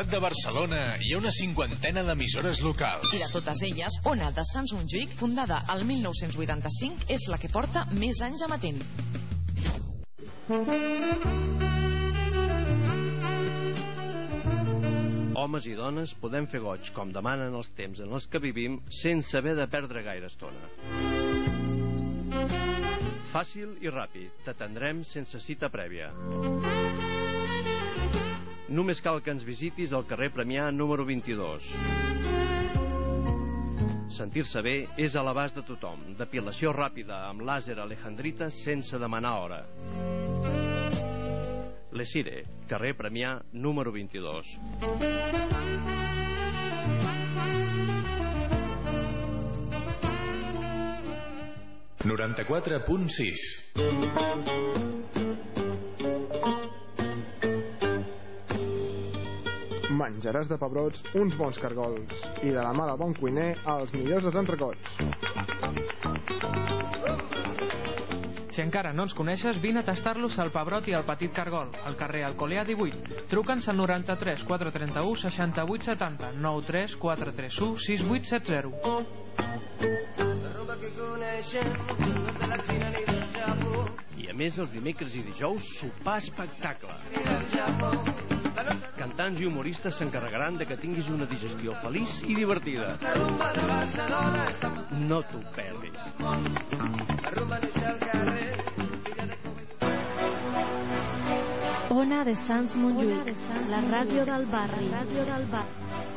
ciutat de Barcelona hi ha una cinquantena d'emissores locals. I de totes elles, Ona de Sants Montjuïc, fundada al 1985, és la que porta més anys emetent. Homes i dones podem fer goig, com demanen els temps en els que vivim, sense haver de perdre gaire estona. Fàcil i ràpid, t'atendrem sense cita prèvia. Només cal que ens visitis al carrer Premià número 22. Sentir-se bé és a l'abast de tothom. Depilació ràpida amb làser alejandrita sense demanar hora. Lesire, carrer Premià número 22. 94.6 Menjaràs de pebrots uns bons cargols i de la mà del bon cuiner els millors dels entrecots. Si encara no ens coneixes, vine a tastar-los al Pebrot i al Petit Cargol, al carrer Alcolea 18. Truca'ns al 93 431 68 70 93 431 6870. I a més, els dimecres i dijous, sopar espectacle. Cantants i humoristes s'encarregaran de que tinguis una digestió feliç i divertida. No t'ho perdis. Ona de Sants Montjuïc, la ràdio del barri. Ràdio del barri.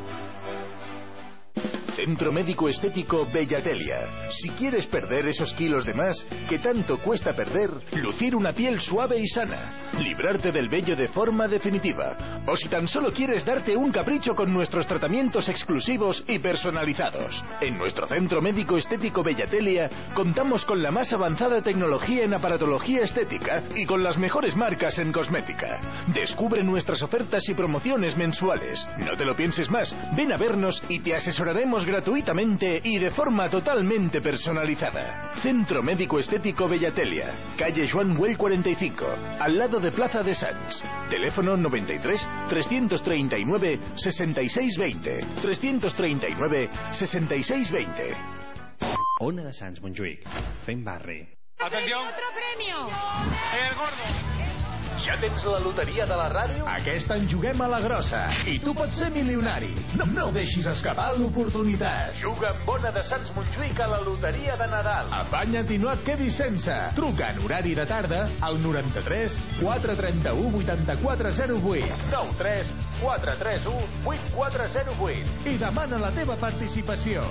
Centro Médico Estético Bellatelia. Si quieres perder esos kilos de más que tanto cuesta perder, lucir una piel suave y sana, librarte del vello de forma definitiva, o si tan solo quieres darte un capricho con nuestros tratamientos exclusivos y personalizados. En nuestro Centro Médico Estético Bellatelia contamos con la más avanzada tecnología en aparatología estética y con las mejores marcas en cosmética. Descubre nuestras ofertas y promociones mensuales. No te lo pienses más, ven a vernos y te asesoraremos gratuitamente y de forma totalmente personalizada. Centro Médico Estético Bellatelia, calle Juan Güell 45, al lado de Plaza de Sants. Teléfono 93 339 6620. 339 6620. Ona de Sants Montjuïc. Fem barri. Atención. Otro premio. El gordo. Ja tens la loteria de la ràdio? Aquest any juguem a la grossa i tu pots ser milionari. No, no deixis escapar l'oportunitat. Juga amb Bona de Sants Montjuïc a la loteria de Nadal. Afanya't i no et quedis sense. Truca en horari de tarda al 93 431 8408 93 431 8408 i demana la teva participació.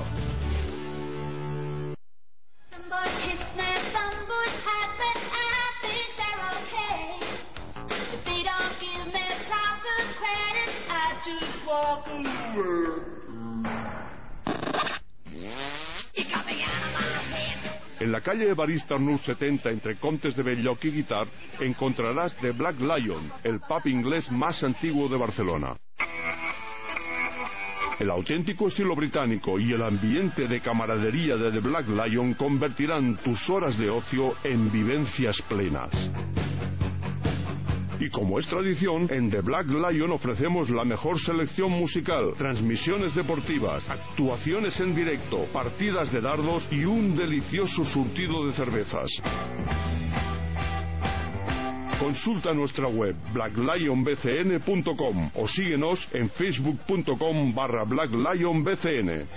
En la calle Evarista Arnús 70 entre Contes de Belloc y Guitar encontrarás The Black Lion, el pub inglés más antiguo de Barcelona. El auténtico estilo británico y el ambiente de camaradería de The Black Lion convertirán tus horas de ocio en vivencias plenas. Y como es tradición, en The Black Lion ofrecemos la mejor selección musical, transmisiones deportivas, actuaciones en directo, partidas de dardos y un delicioso surtido de cervezas. Consulta nuestra web blacklionbcn.com o síguenos en facebook.com barra blacklionbcn.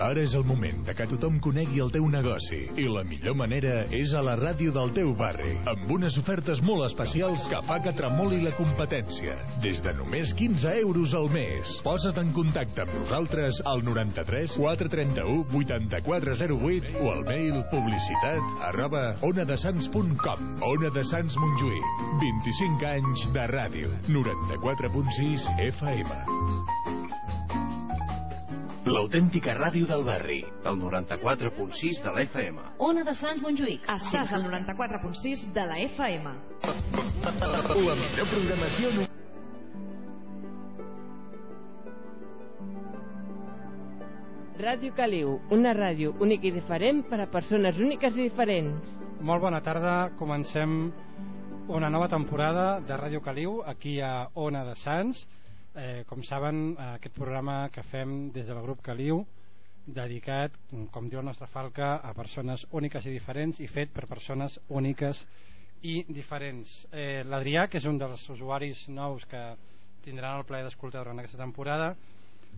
Ara és el moment de que tothom conegui el teu negoci. I la millor manera és a la ràdio del teu barri amb unes ofertes molt especials que fa que tremoli la competència. Des de només 15 euros al mes. Posa't en contacte amb nosaltres al 93 431 8408 o al mail publicitat arroba onadesans.com Ona de Sants Montjuïc. 25 anys de ràdio. 94.6 FM l'autèntica ràdio del barri. El 94.6 de la FM. Ona de Sants Montjuïc. Estàs al 94.6 de la FM. La millor programació... Ràdio Caliu, una ràdio única i diferent per a persones úniques i diferents. Molt bona tarda, comencem una nova temporada de Ràdio Caliu aquí a Ona de Sants. Eh, com saben, aquest programa que fem des del grup Caliu dedicat, com diu la nostra falca, a persones úniques i diferents i fet per persones úniques i diferents. Eh, L'Adrià, que és un dels usuaris nous que tindran el plaer d'escoltar durant aquesta temporada,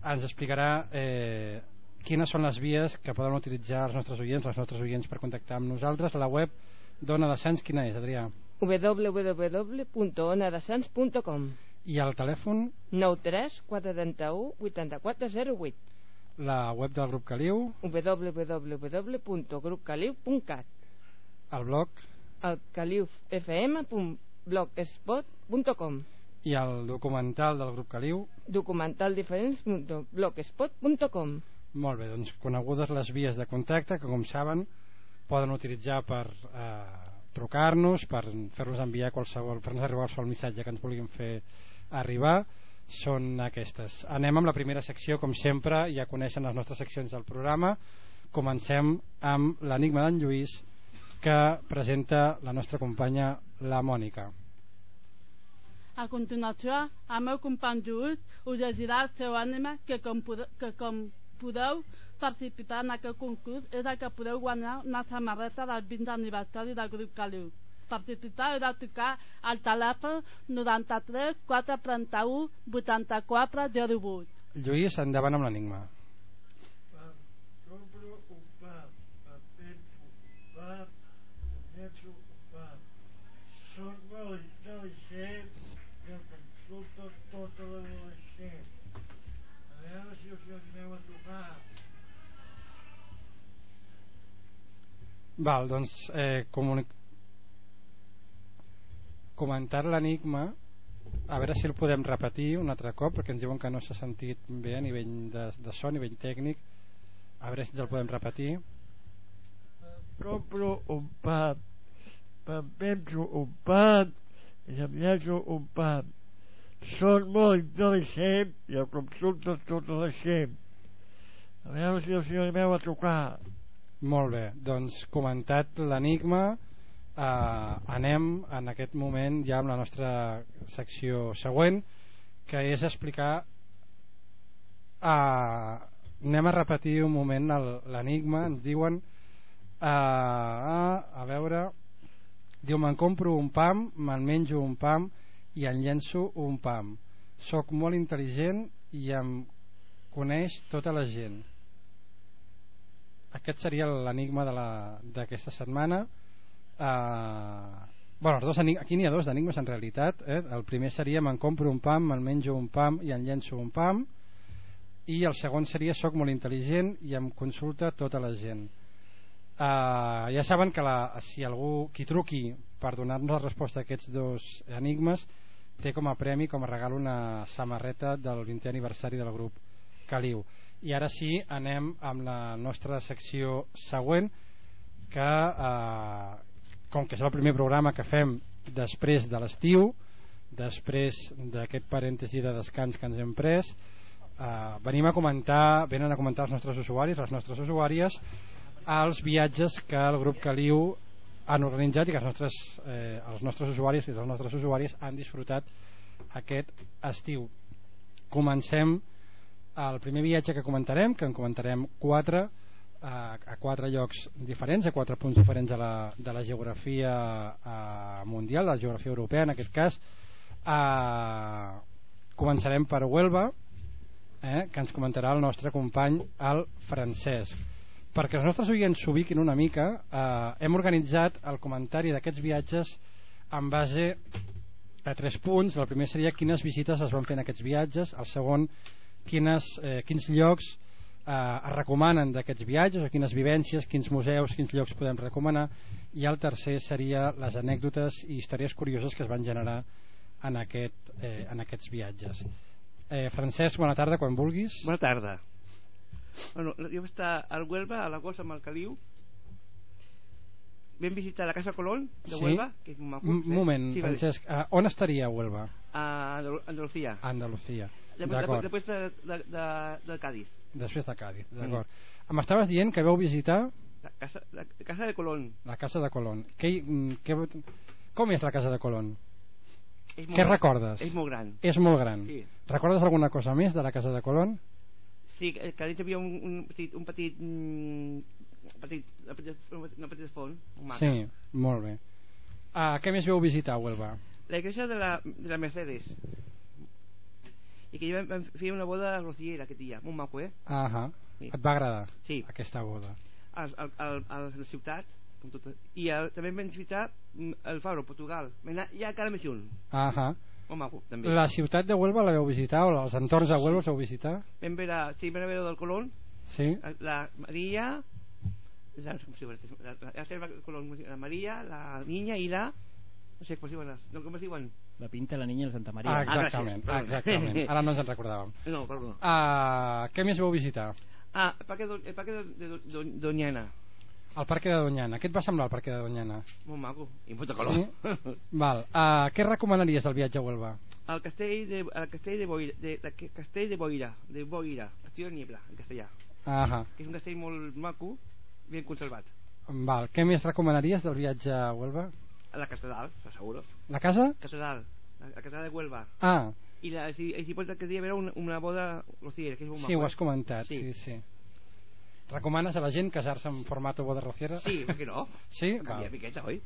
ens explicarà eh, quines són les vies que poden utilitzar els nostres oients, els nostres oients per contactar amb nosaltres. La web d'Ona de Sants, quina és, Adrià? www.onadesans.com I el telèfon? 93 431 8408 La web del grup Caliu? www.grupcaliu.cat El blog? el caliufm.blogspot.com I el documental del grup Caliu? documentaldiferents.blogspot.com Molt bé, doncs conegudes les vies de contacte que com saben poden utilitzar per eh, trucar-nos, per fer-nos enviar qualsevol, fer-nos arribar qualsevol missatge que ens vulguin fer arribar són aquestes. Anem amb la primera secció, com sempre, ja coneixen les nostres seccions del programa. Comencem amb l'enigma d'en Lluís, que presenta la nostra companya, la Mònica. A continuació, el meu company Lluís us llegirà el seu ànima que com, podeu, que com podeu participar en aquest concurs és el que podeu guanyar una samarreta del 20 aniversari del grup Caliu. Participar heu de trucar al telèfon 93 431 84 08. Lluís, endavant amb l'enigma. Compro un pa, penso un pa, penso un pa. Soc molt intel·ligent i em consulto tota l'adolescent. A veure si us hi animeu a tocar. Val, doncs eh, comuni... comentar l'enigma a veure si el podem repetir un altre cop perquè ens diuen que no s'ha sentit bé a nivell de, de so, a nivell tècnic a veure si ens el podem repetir Compro un pa, em penso un pa i em llenço un pa. Soc molt intel·ligent i em consulto tota la gent. A veure si us hi animeu a trucar. molt bé, doncs comentat l'enigma eh, anem en aquest moment ja amb la nostra secció següent que és explicar eh, anem a repetir un moment l'enigma ens diuen eh, a veure diu me'n compro un pam me'n menjo un pam i en llenço un pam. Sóc molt intel·ligent i em coneix tota la gent. Aquest seria l'enigma d'aquesta setmana eh, bueno, dos aquí n'hi ha dos d'enigmes en realitat eh? el primer seria me'n compro un pam, me'n menjo un pam i en llenço un pam. I el segon seria soc molt intel·ligent i em consulta tota la gent. Uh, ja saben que la, si algú qui truqui per donar-nos la resposta a aquests dos enigmes té com a premi, com a regal una samarreta del 20è aniversari del grup Caliu. I ara sí anem amb la nostra secció següent que eh, com que és el primer programa que fem després de l'estiu després d'aquest parèntesi de descans que ens hem pres eh, venim a comentar venen a comentar els nostres usuaris les nostres usuàries els viatges que el grup Caliu han organitzat i que els nostres, eh, els nostres usuaris i les nostres usuàries han disfrutat aquest estiu. Comencem el primer viatge que comentarem que en comentarem quatre a, a quatre llocs diferents, a quatre punts diferents de la, de la geografia eh, mundial, de la geografia europea en aquest cas. Eh, començarem per Huelva, eh, que ens comentarà el nostre company, el Francesc. Perquè els nostres oients s'ubiquin una mica, eh, hem organitzat el comentari d'aquests viatges en base a tres punts. El primer seria quines visites es van fer en aquests viatges, el segon quines, eh, quins llocs eh, es recomanen d'aquests viatges o quines vivències, quins museus, quins llocs podem recomanar i el tercer seria les anècdotes i històries curioses que es van generar en, aquest, eh, en aquests viatges eh, Francesc, bona tarda, quan vulguis Bona tarda Bueno, jo vaig estar al Huelva, a l'agost amb el Caliu. Vam visitar la Casa Colón de Sí? Huelva, que és un maco. Un moment, sí. Francesc, uh, on estaria Huelva? A Andalu- Andalucía. Andalucía. Després, D'acord. després de, de, de, de Cádiz. Després de Cádiz, d'acord. M'estaves dient que veu visitar La casa, la casa de Colón. la casa de Colón. Hi- mm, què, com és la casa de Colón? És Què gran. recordes? És molt gran. És molt gran. Sí. Recordes alguna cosa més de la casa de Colón? Sí, que que dins hi havia un, un petit, un petit, mm, petit, una petita, una petita font, un. Sí, molt bé. Uh, què més veu visitar Huelva? La iglesia de la, de la Mercedes. I que jo vam, vam fer una boda rociera aquest dia, molt maco, eh? Ahà. Sí. Et va agradar Sí. aquesta boda? Al, al, a la ciutat, com tot, i el, també vam visitar mm, el Faro, Portugal. Vam anar ja encara més lluny, Ahà. molt maco, també. La ciutat de Huelva la veu visitar o els entorns de Huelva els veu visitar? Vam veure, sí, vam veure del Colón, Sí. la María, la, la, la, la, Colón, la Maria, la niña i la... No sé com es diuen, les- no, com es diuen? La Pinta, la Niña i la Santa Maria. Ah, exactament, Ah, exactament. Ara no ens en recordàvem. No, perdó. Uh, què més veu visitar? Ah, el parque, de, el parque de, de, de, de Doñana. El Parque de Doñana. Què et va semblar el Parque de Doñana? Molt maco, i molta calor. Sí? Val. Uh, què recomanaries del viatge a Huelva? El castell de, el castell de Boira, de, de, de castell de Boira, de Boira, Castillo de Niebla, en castellà. Ahà. Que és un castell molt maco, ben conservat. Val. Què més recomanaries del viatge a Huelva? A la catedral, seguro. La casa? Catedral, la, la catedral de Huelva. Ah, I, la, si, si pots que dia veure una, una boda rociera, que és maco. sí, ho eh? has comentat. Sí, sí. Recomanes a la gent casar-se en formato boda rociera? Sí, per què no? Sí? Canvia miqueta, oi?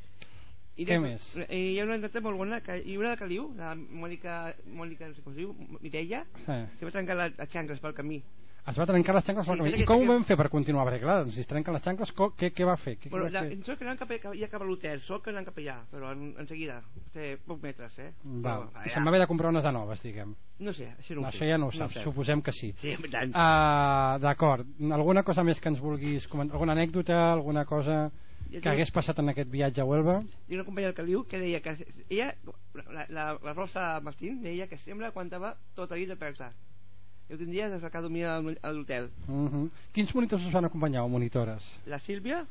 I Què després- més? I hi ha una nota molt bona, que, i una de Caliu, la Mònica, Mònica, no sé com es diu, Mireia, Sí. se va trencar les xancles pel camí. Es va trencar les xancles Sí, sí, I com ho vam fer per continuar? Perquè clar, si es trenquen les xancles, què, què va fer? Què, Però què la, va fer? sóc que anant cap, a- ja cap a l'hotel, sóc que anant cap allà, però en, en seguida, té pocs metres, eh? Val. Però, I se'n va haver de comprar unes de noves, diguem. No sé, això no, No, això ja no ho saps, sé. suposem que sí. Sí. Uh, D'acord. Alguna cosa més que ens vulguis comentar? Alguna anècdota, alguna cosa que hagués passat en aquest viatge a Huelva? Tinc una companya del Caliu que deia que ella, la, la, la Rosa Martín, deia que sempre aguantava tota la nit de persa. Jo tindria de sacar a dormir al- a l'hotel. Uh -huh. Quins monitors us van acompanyar o monitores? La Sílvia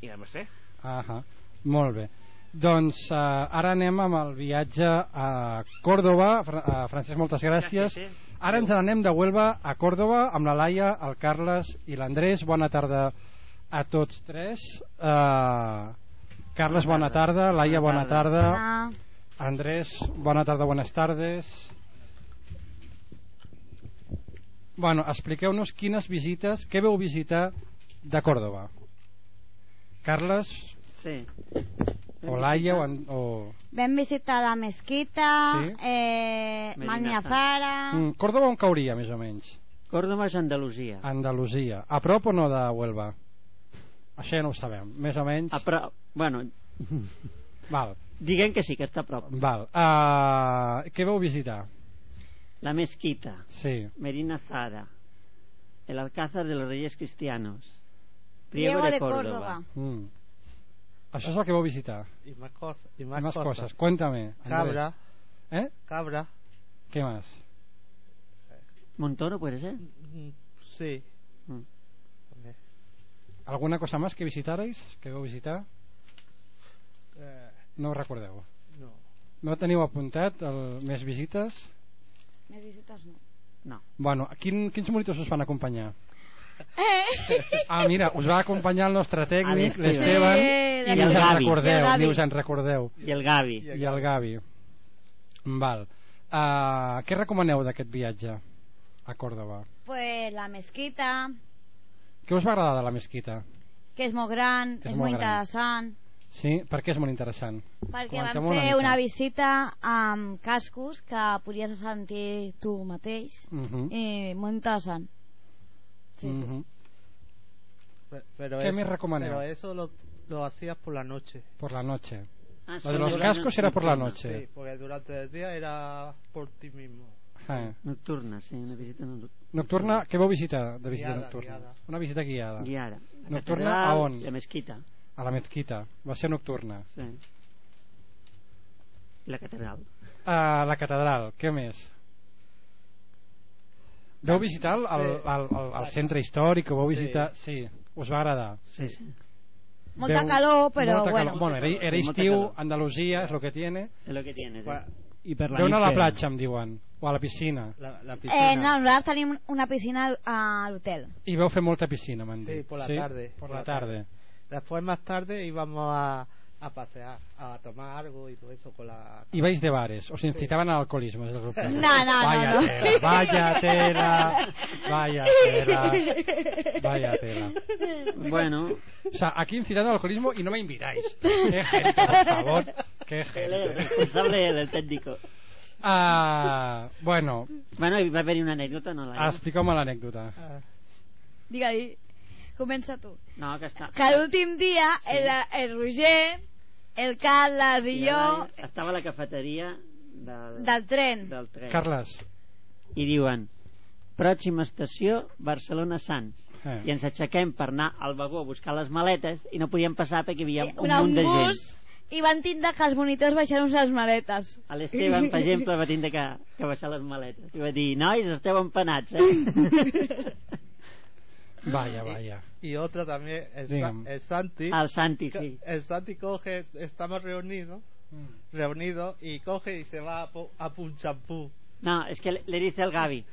i la Mercè. Ahà, molt bé. Doncs uh, ara anem amb el viatge a Còrdoba. Fra uh, Francesc, moltes gràcies. Gràcies, eh? Ara ens n'anem de Huelva a Còrdoba amb la Laia, el Carles i l'Andrés. Bona tarda a tots tres. Uh, Carles, bona tarda. Laia, bona tarda. Andrés, bona tarda, buenas tardes. Bueno, expliqueu-nos quines visites, què veu visitar de Còrdoba? Carles, Sí. o Laia, o, en- o... Vam visitar la mesquita, Sí. eh, Medina Magna Zara. Zara... Mm, Còrdoba on cauria, més o menys? Córdoba és Andalusia. Andalusia. A prop o no de Huelva? Això ja no ho sabem. Més o menys... A prop, bueno, Val. diguem que sí, que està a prop. Val. Uh, què veu visitar? La mezquita, Sí. Medina Zara, el Alcázar de los Reyes Cristianos, Priego Priego de, de Córdoba. Córdoba. Mm. Això és el que veu visitar. Y más cosas. Y Y más, más cosas. cosas. Cuéntame. Andrés. Cabra. ¿Eh? Cabra. ¿Qué más? Montoro puede ser. Mm, Sí. Mm. ¿Alguna cosa más que visitarais? Que veu visitar? Eh, No ho recordeu? no. No teniu apuntat el, més visites? Més visites no. No. Bueno, quin, quins monitors us van acompanyar? Eh. Ah, mira, us va acompanyar el nostre tècnic, l'Esteban. Sí, i us el Gavi. recordeu, I el Gavi. ni us en recordeu. I el Gavi. I el Gavi. Val. Uh, què recomaneu d'aquest viatge a Còrdoba? Pues la mesquita, Què us va agradar de la mesquita? que és molt gran, És és, molt molt gran. interessant, Sí? Per què és molt interessant? perquè Comenteu vam una fer mica. una visita amb cascos que podies sentir tu mateix Mhm. i molt interessant. Sí, sí. Mhm. Pe- Pero ¿Qué eso, me recomendáis? Pero eso lo, lo hacías por la noche. Por la noche. Ah, Lo de los cascos era por la noche. Sí, porque durante el día era por ti mismo. Ah. Nocturna, sí, una visita no- Nocturna, què vau visitar de visita Guiada, nocturna? guiada. Una visita guiada. guiada. La Nocturna catedral, a on? La mezquita, A la mezquita. Va ser nocturna. sí. La catedral. A la catedral, què més? Veu visitar el, el, Sí. el, el, el centre històric, ho vau Sí. visitar... Sí. Us va agradar? Sí, sí. Molta calor, però molta bueno. Calor. Bueno, era, era Sí, estiu, calor. Andalusia, és lo que tiene. És lo que tienes, eh? I per la Veu anar a la platja, em diuen, o a la piscina. La, la Eh, no, nosaltres tenim una piscina al- a l'hotel. I veu fer molta piscina, m'han Sí, dit. por la tarde. Por la tarde. Después, más tarde, íbamos a, a pasear, a tomar algo y todo eso con la... I vais de bares, os incitaban al alcoholismo. Es el. No, no, vaya no, no. Tela, vaya tela, vaya tela, vaya tela. Bueno. O sea, aquí incitando al alcoholismo y no me invitáis. Qué gente, por favor. Qué gente. es responsable del técnico. Ah, bueno, Bueno, va haver-hi una anècdota, no? Laia? explica'm l'anècdota. Digue-li. Comença tu. No, que està... Que l'últim dia el, el Roger, el Carles i I jo Estava a la cafeteria del, del tren. del tren. Carles. I diuen, pròxima estació, Barcelona-Sants. Eh. I ens aixequem per anar al vagó a buscar les maletes i no podíem passar perquè hi havia un un munt de gent. bus i van tindre que els monitors baixaran les maletes. A l'Esteban, per exemple, va tindre que, que baixar les maletes. I va dir, nois, esteu empanats, eh? Vaya, vaya. Y otra también, el, el Santi. Al Santi, que- sí. El Santi coge, estamos reunidos, reunidos, y coge y se va a, a Punchampú. No, es que le, le dice al Gaby,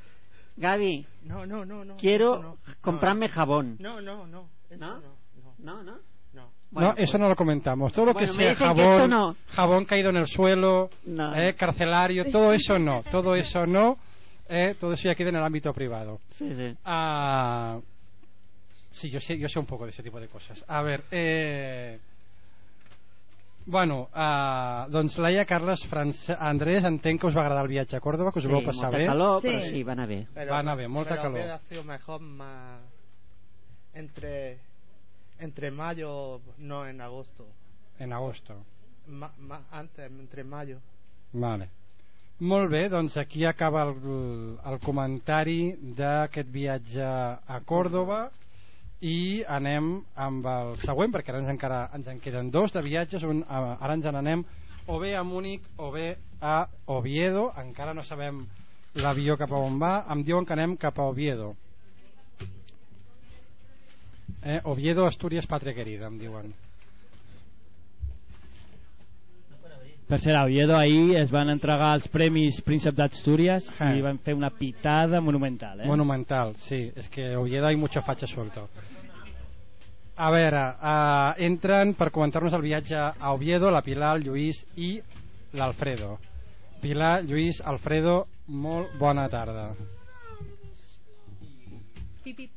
Gaby, No, no, no, no. quiero eso no. comprarme jabón. No, no, no. Eso ¿No? no. No, no. No. no, eso no lo comentamos. Todo lo Bueno, que sea que jabón, esto no. jabón caído en el suelo, No. eh, carcelario, todo eso no. Todo eso no. eh, todo eso ya queda en el ámbito privado. Sí, sí. Ah, sí, yo sé, yo sé un poco de ese tipo de cosas. A ver, eh, bueno, ah, doncs Laia, Carles, France, Andrés, entenc que us va agradar el viatge a Còrdoba, que us ho Sí, vau passar molta bé. calor, però sí, va anar bé. Pero, Va anar bé, molta pero calor. hubiera sido mejor más entre entre mayo, no en agosto. En agosto. Ma- ma- antes, entre mayo. Vale. Molt bé, doncs aquí acaba el, el comentari d'aquest viatge a Còrdoba i anem amb el següent perquè ara ens, encara, ens en queden dos de viatges un, a- ara ens n'anem o bé a Múnich o bé a Oviedo. Encara no sabem l'avió cap a on va. Em diuen que anem cap a Oviedo. Eh, Oviedo, Astúries, Pàtria Querida em diuen Per ser a Oviedo ahir es van entregar els premis Príncep d'Astúries Eh. i van fer una pitada monumental, eh? Monumental, sí. Es que Oviedo hay mucho facha suelto. A veure, uh, entren per comentar-nos el viatge a Oviedo, la Pilar, el Lluís i l'Alfredo. Pilar, Lluís, Alfredo, molt bona tarda. Pip, pip.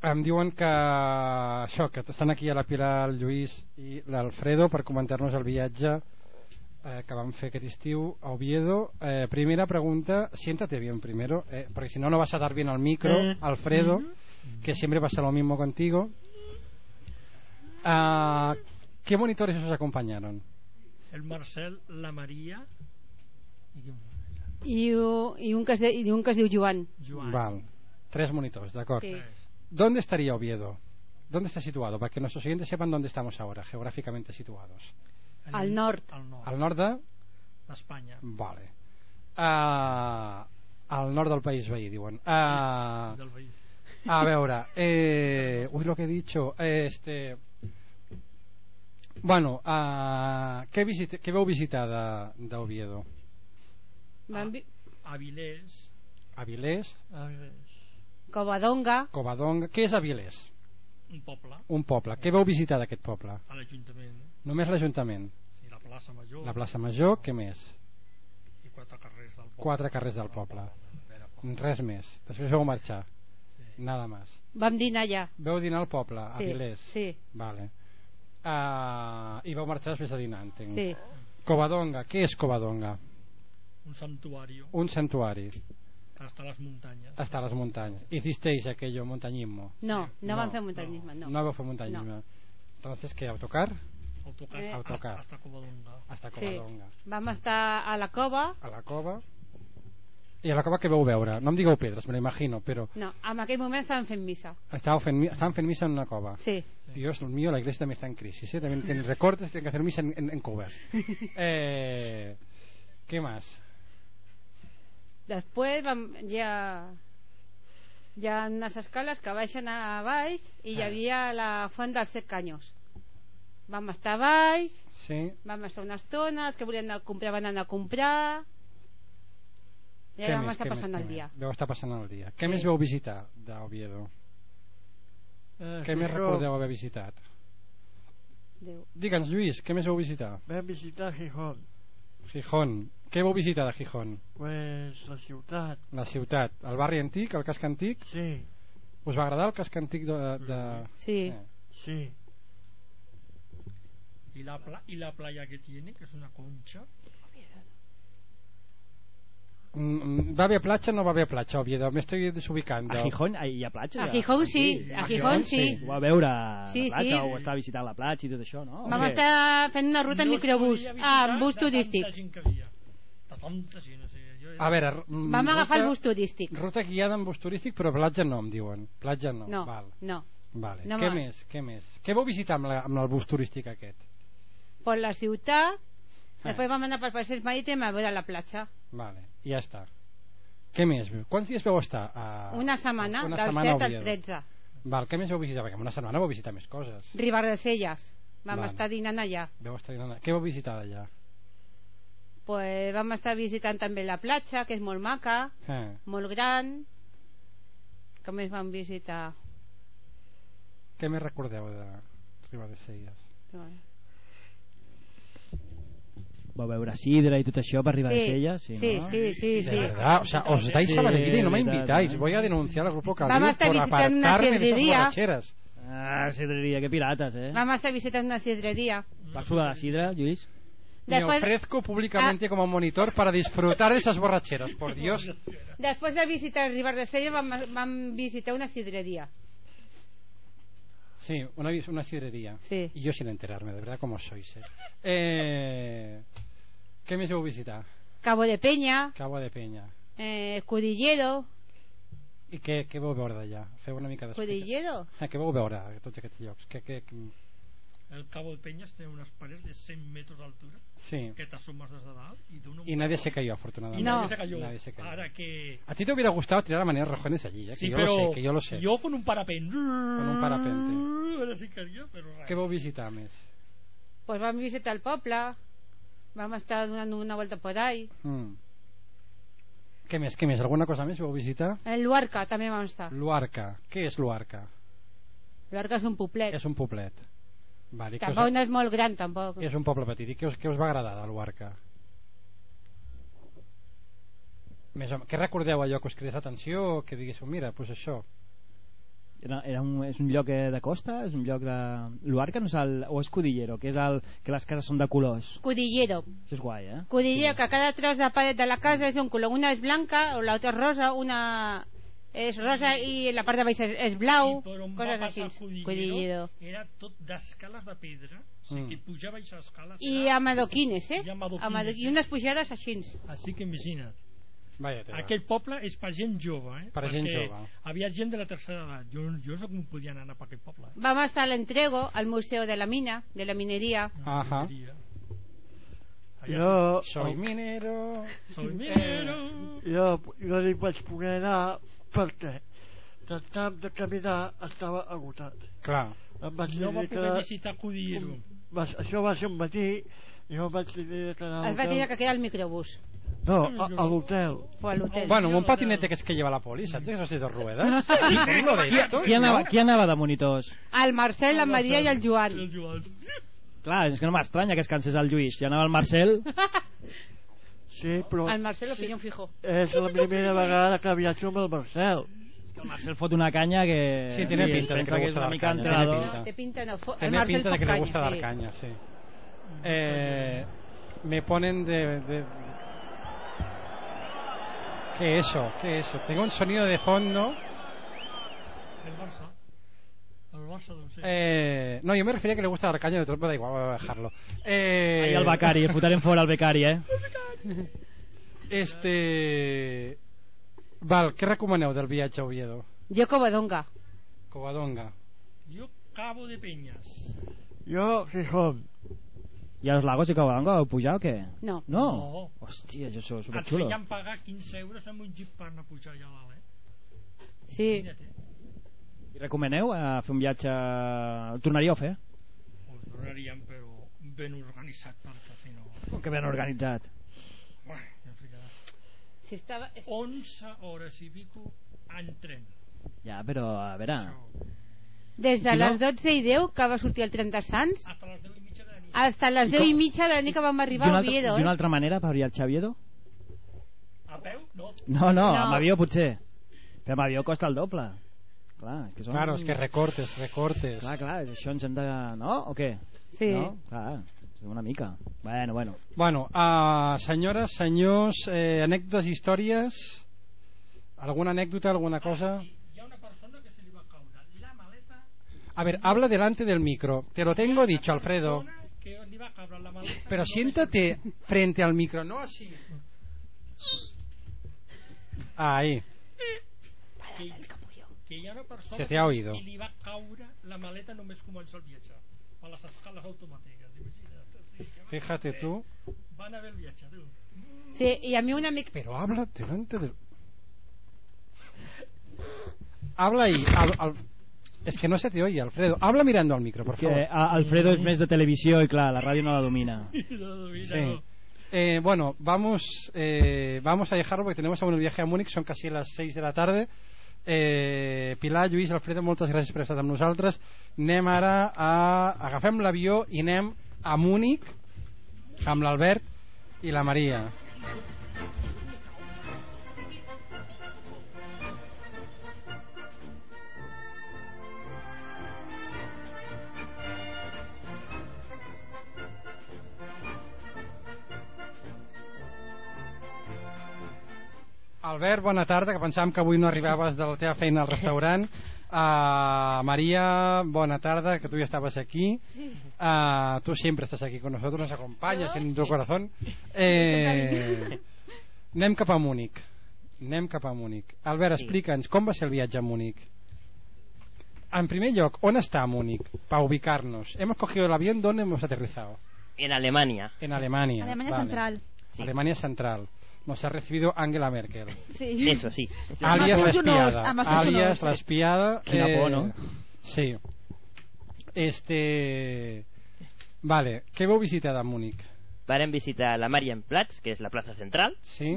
Em diuen que això, que estan aquí a la Pilar, el Lluís i l'Alfredo per comentar-nos el viatge eh, que vam fer aquest estiu a Oviedo. Eh, primera pregunta, siéntate bien primero, eh, porque si no, no vas a dar bien al micro, Eh. Alfredo, que siempre pasa lo mismo contigo. Ah, ¿Qué monitores os acompañaron? El Marcel, la Maria I, i, un que es de, i un que es diu Joan. Joan. Val, tres monitores, de acuerdo. Sí. ¿Dónde estaría Oviedo? ¿Dónde está situado? Para que nuestros oyentes sepan dónde estamos ahora, geográficamente situados. Al nord. Al nord. Al nord de... D'Espanya. Vale. Uh, al nord del país veí, diuen. Uh, Del veí. a veure, eh, uy, lo que he dicho, eh, este... Bueno, uh, què, visite, què veu visitar d'Oviedo? Van vi... Avilés. Avilés, Avilés. Covadonga. Covadonga... Què és Avilés? Un poble. Un poble. Què veu visitar d'aquest poble? A l'Ajuntament. Només l'Ajuntament. Sí, la plaça Major. La plaça Major, què més? I quatre carrers del poble. Quatre carrers del poble. Res més. Després veu marxar. Nada más. Vam dinar allà. Veu dinar al poble, a Sí, Vilés. sí. Vale. Uh, I vau marxar després de dinar, entenc. Sí. Covadonga. Què és Covadonga? Un santuario. Un santuari. Que està a les muntanyes. Està a les muntanyes. Hicisteis aquello montañismo? No, no, van fer muntanyisme, no. No vau fer muntanyisme. Entonces, ¿qué? ¿Autocar? Autocar. Eh, Hasta, hasta Covadonga. Hasta Sí. Covadonga. Vam estar a la cova A la cova. I a la cova que veu veure? No em digueu pedres, me l'imagino, però No, en aquell moment estaven fent missa. estàveu fent, estaven fent missa en una cova. Sí. Dios mío, la iglesia también está en crisis, ¿eh? También tienen recortes, tienen que hacer misa en, en, en cubas. Eh, ¿Qué más? Després vam, hi ha, hi ha unes escales que baixen a baix i hi Ah. havia la font dels set canyos. Vam estar a baix, Sí. vam estar una estona, els que volien anar a comprar van anar a comprar i ara vam estar què passant més, el dia. més? Vau estar passant el dia. Què Sí. més veu visitar d'Oviedo? Eh, Què més recordeu haver visitat? Déu. Digue'ns, Lluís, què més vau visitar? Vam visitar Gijón. Gijón. Què vau visitar de Gijón? Pues la ciutat. La ciutat. El barri antic, el casc antic? Sí. Us va agradar el casc antic de... de... Sí. Eh. Sí. ¿Y la, pla- y la playa que tiene, que es una concha. Mm, Va haver platja o no va haver platja, a Oviedo? M'estic desubicant. A Gijón hi ha platja? A? Gijón sí, a Gijón sí. Ho va veure Sí, la platja sí. o estava visitant la platja i tot això, no? Vam estar fent una ruta en No es microbús, podia ah, en bus de tanta turístic. gent que havia. De tanta gent, no sé. Jo A veure... mm, Vam agafar el ruta- bus turístic. Ruta guiada en bus turístic, però platja no, em diuen. Platja no. No, Val. no. Vale. No què més? Què més? Què vau visitar amb, la, amb el bus turístic aquest? Per la ciutat, Després vam anar pel passeig marítim a veure la platja. Vale, ja està. Què més? Quants dies vau estar? A... Una setmana, una del setmana a 7 al Oviedo. 13. Val, què més vau visitar? Perquè en una setmana vau visitar més coses. Ribardeselles. Vam Vale. estar dinant allà. Vau estar dinant... Què vau visitar d'allà? Pues vam estar visitant també la platja, que és molt maca, Eh. molt gran. Què més vam visitar? Què més recordeu de Ribadeselles? Va veure sidra i tot això per arribar Sí, a Celles? Sí, sí, no? sí, sí, De sí. verdad, o sea, os dais a la alegría y no me de invitáis. Voy a denunciar al grupo Vamos a estar por apartarme de esas sidrería. borracheras. Ah, sidreria, que pirates, eh? Vam estar visitant una sidreria. Vas sudar la sidra, Lluís? Me Después- ofrezco públicamente como monitor para disfrutar de esas borracheras, por Dios. Després de visitar Ribardeselles vam, vam visitar una sidreria. Sí, una, una sidrería. Sí. Y yo sin enterarme, de verdad, como sois. Eh. Eh, ¿Qué me llevo a visitar? Cabo de Peña, Cabo de Peña. eh, Escudillero. I què, què vau veure d'allà? Feu una mica d'explicació. Escudillero? Eh, què vau veure a tots aquests llocs? Que, que, que... El Cabo de Peñas té unes parets de 100 metres d'altura Sí. que t'assomes des de dalt i un Y nadie se cayó, afortunadamente. Y nadie se cayó. Nadie se cayó. Ahora que... A ti te hubiera gustado tirar a Manuel Rajones allí, eh? que Sí, yo pero lo sé, que yo lo sé. yo con un parapente. Con un parapente. Ahora sí que yo, pero res. Què vau visitar més? Pues vam visitar el poble. Vam estar donant una volta por ahí. Mm. Què més, què més? Alguna cosa més vau visitar? En Luarca també vam estar. Luarca. Què és Luarca? Luarca és un poblet. És un poblet. Vale, Tampoc us... no és molt gran, tampoc. És un poble petit. I què us, què us va agradar de Luarca? Més o... Què recordeu allò que us cridés l'atenció o que diguéssiu, mira, doncs això Era, era un, és un lloc eh, de costa? És un lloc de... Luarca no és el, o és Cudillero, que és el que les cases són de colors. Cudillero. Això és guai, eh? Cudillero, que cada tros de paret de la casa és un color. Una és blanca, o l'altra és rosa, una és rosa i la part de baix és, és blau, I va coses així. Cudillero, Cudillero. era tot d'escales de pedra o sigui Mm. que pujava a aquestes escales I amb adoquines, eh? I amb adoquines, Amb adoquines, I unes pujades així. així que imagina't. Aquell poble és per gent jove eh? Per gent Perquè jove. havia gent de la tercera edat jo, jo no sé com podien anar per aquell poble eh? Vam estar a l'entrego al Museu de la Mina, de la mineria. Ajá. Jo, Soy minero. Soy minero. jo, jo no hi vaig poder anar perquè de tant de caminar estava agotat. Clar. Em vaig no va dir poder que... visitar Cudillero Va, això va ser un matí jo vaig dir que a Es va dir que queda al microbús. No, a, a l'hotel. O a l'hotel. Bueno, un patinete que es que lleva la poli, ¿sabes? Esos de dos ruedas. ¿Sabes lo de esto? Qui anava, ¿no? qui anava de monitors? El Marcel, la Maria i el Joan. el Joan Clar, és que no m'estranya que es cansés el Lluís. Si anava el Marcel... Sí, però El Marcel opinió fijo. és la primera vegada que viatjo amb el Marcel. El Marcel fot una canya que... Sí, tiene es pinta de que que és gusta una mica entrenador. pinta. Te pinta no. fo- El Marcel pinta de que le fot gusta dar sí. caña, sí. Eh, me ponen de, de- ¿Qué es eso? ¿Qué es eso? Tengo un sonido de fondo. el Barça el Barça ser Eh, no, yo me refería a que le gusta dar caña de otro, pero da igual, voy a dejarlo. Eh, Ahí el becari, fotarem fora el becari, eh? Este. Val, què recomaneu del viatge a Oviedo? Jo Covadonga. Covadonga. Jo Cabo de Penyes. Jo, som. I a los lagos de Covadonga vau pujar o què? No. No? No. Hòstia, jo sóc Et superxulo. feien pagar 15 euros amb un jeep per anar a pujar allà a dalt, eh? Sí. Imagina't, eh? I recomaneu a fer un viatge... El tornaríeu a fer? Ho tornaríem, però ben organitzat, perquè si no... Com que ben organitzat. Bueno, ja explicaràs. Si estava... 11 hores i pico en tren. Ja, però a veure... Des de Si no- les 12 i 10 que va sortir el 30 Sants Hasta les 10 hasta les I 10 i com- mitja de la nit que vam arribar a Oviedo. d'una Eh? altra manera per a Oviedo? A peu? No. No, no, No. amb avió potser. Però amb avió costa el doble. Clar, és que són... Claro, és que recortes, recortes. Clar, clar, això ens hem de... No? O què? Sí. No? Clar, una mica. Bueno, bueno. Bueno, uh, senyores, senyors, eh, anècdotes, històries... ¿Alguna anécdota, alguna cosa? Hi ha una persona que se li va caure la maleta A ver, habla delante del micro. Te lo tengo dicho, Alfredo. Que li va caure la maleta Pero siéntate frente al micro, no así. Ahí. que, que hi ha una persona Se te ha oído. i li va caure la maleta només començar el viatge a les escales automàtiques imagina't, que Fíjate tú. va anar bé el viatge tu. Sí, y a mí un amic... Pero habla delante del... Habla ahí. al- al- Es que no se te oye, Alfredo. Habla mirando al micro, por Que favor. a- Alfredo és més de televisió i clar, la ràdio no la domina. Sí. Eh, bueno, vamos, eh, vamos a dejarlo porque tenemos aún el viaje a Múnich, son casi las 6 de la tarde. Eh, Pilar, Lluís, Alfredo, moltes gràcies per estar amb nosaltres. Anem ara a... Agafem l'avió i anem a Múnich amb l'Albert i la Maria. Albert, bona tarda, que pensàvem que avui no arribaves de la teva feina al restaurant. Uh, María, bona tarda, que tú ya estabas aquí. Uh, tú siempre estás aquí con nosotros, nos acompañas en tu corazón. Eh, anem cap a Múnich. Anem cap a Múnich. Albert, Sí. explica'ns, com va ser el viatge a Múnich? En primer lloc, on està Múnich? Para ubicarnos. Hemos cogido el avión, ¿dónde hemos aterrizado? En Alemania. En Alemania. Alemania vale. Central. Alemania Central. Nos ha recibido Angela Merkel. Sí. Eso sí. Alias la espiada. Alias la espiada. Quina por, no? Sí. Este... Vale, què vau visitar de Múnich? Varen visitar la Marienplatz, que és la plaça central, Sí?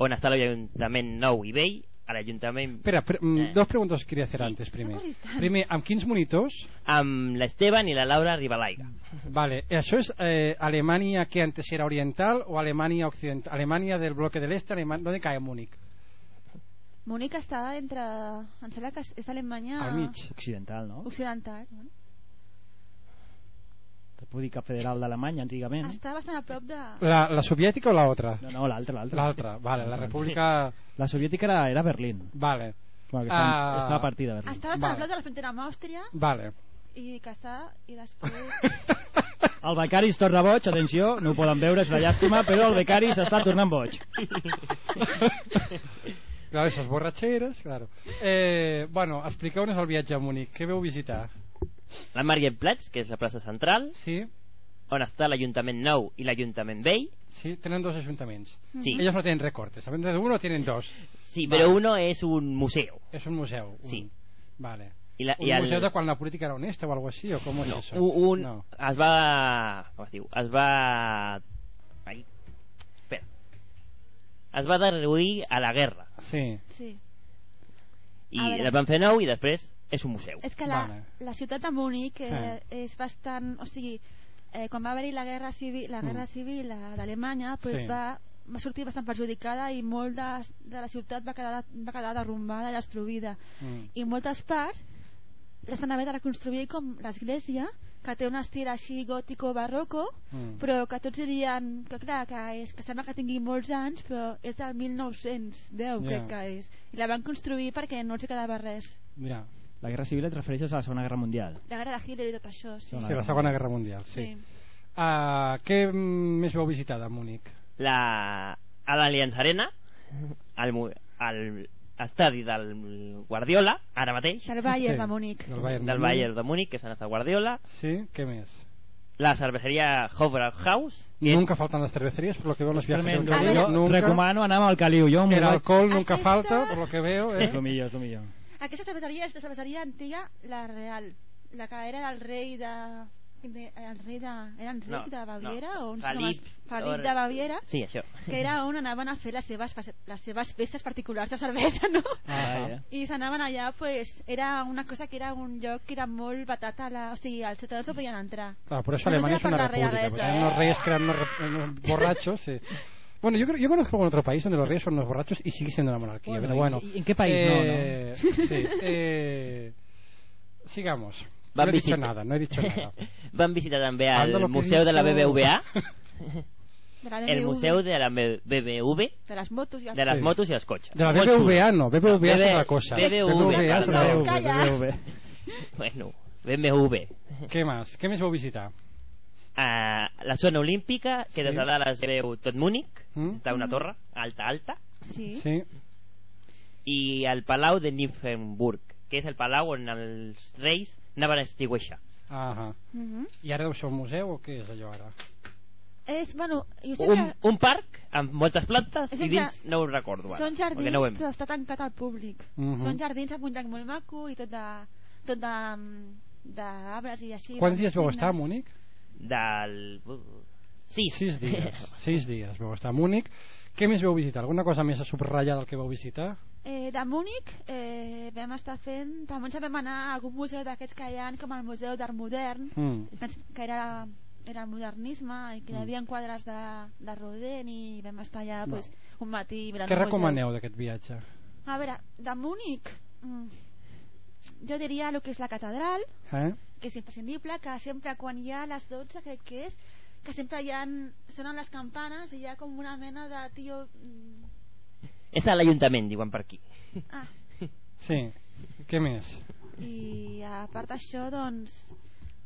on està l'Ajuntament nou i vell, a l'Ajuntament Espera, pre Eh. dos preguntes que quería hacer antes primer. Primer, amb quins monitors? amb l'Esteban i la Laura Ribalaiga. Vale, això és eh, Alemania que antes era oriental o Alemania occidental? Alemania del bloque del este, Alemania... ¿Dónde cae Múnich? Múnich està entre... Em sembla que és Alemanya... Al mig. Occidental, no? Occidental. Bueno. República Federal d'Alemanya, antigament. Està bastant a prop de... La, la soviètica o la otra? No, no, l'altra, l'altra. L'altra, vale, la república... La soviètica era, era Berlín. Vale. Bueno, que estava, Ah. estava partida Berlín. Està bastant a prop de la frontera amb Àustria Vale. i que està... I després... El becari es torna boig, atenció, no ho poden veure, és una llàstima, però el becari s'està tornant boig. Claro, esas borracheras, claro. Eh, bueno, expliqueu-nos el viatge a Múnich. Què veu visitar? La Marienplatz, que és la plaça central, sí. on està l'Ajuntament nou i l'Ajuntament vell. Sí, tenen dos ayuntamientos. Sí. Ellos no tienen recortes. Vez de uno, tienen dos. Sí, però uno és un museu. Es un museo. un- Sí. Vale. I la- un i el- museu de quan la política era honesta o algo así, o cómo No, es eso? un, un No. es va... com es diu? Es va... Ai, espera. Es va deruir a la guerra. Sí. Sí. I A el van fer nou i després és un museu. És que la, Vale. la ciutat de Múnich eh, Ah. és bastant... O sigui, eh, quan va haver-hi la guerra civil, la guerra Mm. civil d'Alemanya, pues Sí. va, va sortir bastant perjudicada i molt de, de la ciutat va quedar, va quedar derrumbada i destruïda. Mm. I moltes parts les van haver de reconstruir com l'església, que té un estil així gòtico-barroco, Mm. però que tots dirien que clar, que, és, que sembla que tingui molts anys, però és del 1910, Ja. crec que és. I la van construir perquè no els quedava res. Mira. La Guerra Civil et refereixes a la Segona Guerra Mundial. La guerra de Hitler i tot això, sí. Sí, la Segona Guerra Mundial, sí. Sí. Uh, què més vau visitar de Múnich? La, a l'Allianz Arena, al, al estadi del Guardiola, ara mateix. Del Bayern de Múnich. Del Bayern de del. Bayern de Múnich, que s'ha anat Guardiola. Sí, què més? La cerveceria House. que Nunca faltan las cervecerías, por lo que veo en los viajes en Tremendo. Caliu. Jo Nunca. recomano anar al Caliu. Jo El alcohol nunca falta, por lo que veo. És ¿eh? lo millor, és lo millor. Aquesta cerveseria és la cerveseria antiga, la real, la que era del rei de... El rei de... Era Enric No, de Baviera no. o un Felip, Felip o- de Baviera? Sí, això. Que era on anaven a fer les seves, les seves festes particulars de cervesa, no? Ah, ja. I s'anaven allà, pues, era una cosa que era un lloc que era molt batata, a la... o sigui, els ciutadans no podien entrar. Claro, por eso No Alemania es será por una república. hay ¿eh? unos reyes que unos borrachos. sí. Bueno, yo, creo, yo conozco algún otro país donde los reyes son unos borrachos y sigue siendo una monarquía. Bueno, pero bueno. ¿y- y en qué país? Eh, No, no. Sí. eh, sigamos. Van no he dicho visitar- nada, no he dicho nada. Van visitar també Anda al Museu de la. BBVA. De la El BMW. Museu de la BBV. De les motos i els De Sí. motos i els cotxes. De la BBVA no, BBVA es BB otra cosa. BBV, BBVA es. Bueno, BMW. Què més? Què més vau visitar? A la zona olímpica, que des de dalt es veu tot Múnich, Mm? està una torre alta, alta, Sí. Sí. i el Palau de Nymphenburg, que és el palau on els reis anaven a estiueixar. Ahà. Mhm. I ara deu ser un museu o què és allò ara? És, bueno, jo sé Un, que un parc amb moltes plantes i dins no ho recordo ara, són jardins, no però està tancat al públic. Mhm. Són jardins amb un llac molt maco i tot de tot de d'arbres i així. Quants dies vau estar a Múnich? Del... uh, Sis. Sis dies. Sis dies vau estar a Múnich. Què més vau visitar? Alguna cosa més a subratllar del que vau visitar? Eh, de Múnich eh, vam estar fent també ens vam anar a algun museu d'aquests que hi ha com el Museu d'Art Modern Mm. que, era, era el modernisme i que hi Mm. havia quadres de, de Rodin i vam estar allà No. pues, un matí mirant Què recomaneu d'aquest viatge? A veure, de Múnich mm, jo diria el que és la catedral Eh? que és imprescindible, que sempre quan hi ha les 12 crec que és que sempre hi ha, sonen les campanes i hi ha com una mena de tio mm, És a l'Ajuntament, diuen per aquí. ah, Sí. Què més? i a part d'això doncs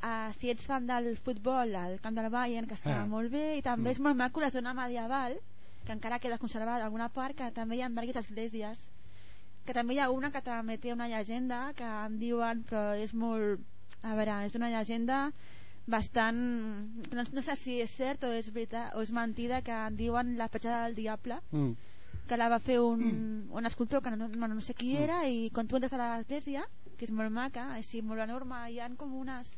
uh, si ets fan del futbol al camp del Bayern que està Ah. molt bé i també és molt maco la zona medieval que encara queda conservada en alguna part que també hi ha diverses esglésies que també hi ha una que també té una llegenda que em diuen però és molt a veure, és una llegenda bastant no, no sé si és cert o és veritat o és mentida que en diuen la petjada del diable Mm. que la va fer un, un escultor que no, no, no sé qui era i quan tu entres a l'església que és molt maca, així molt enorme hi han com unes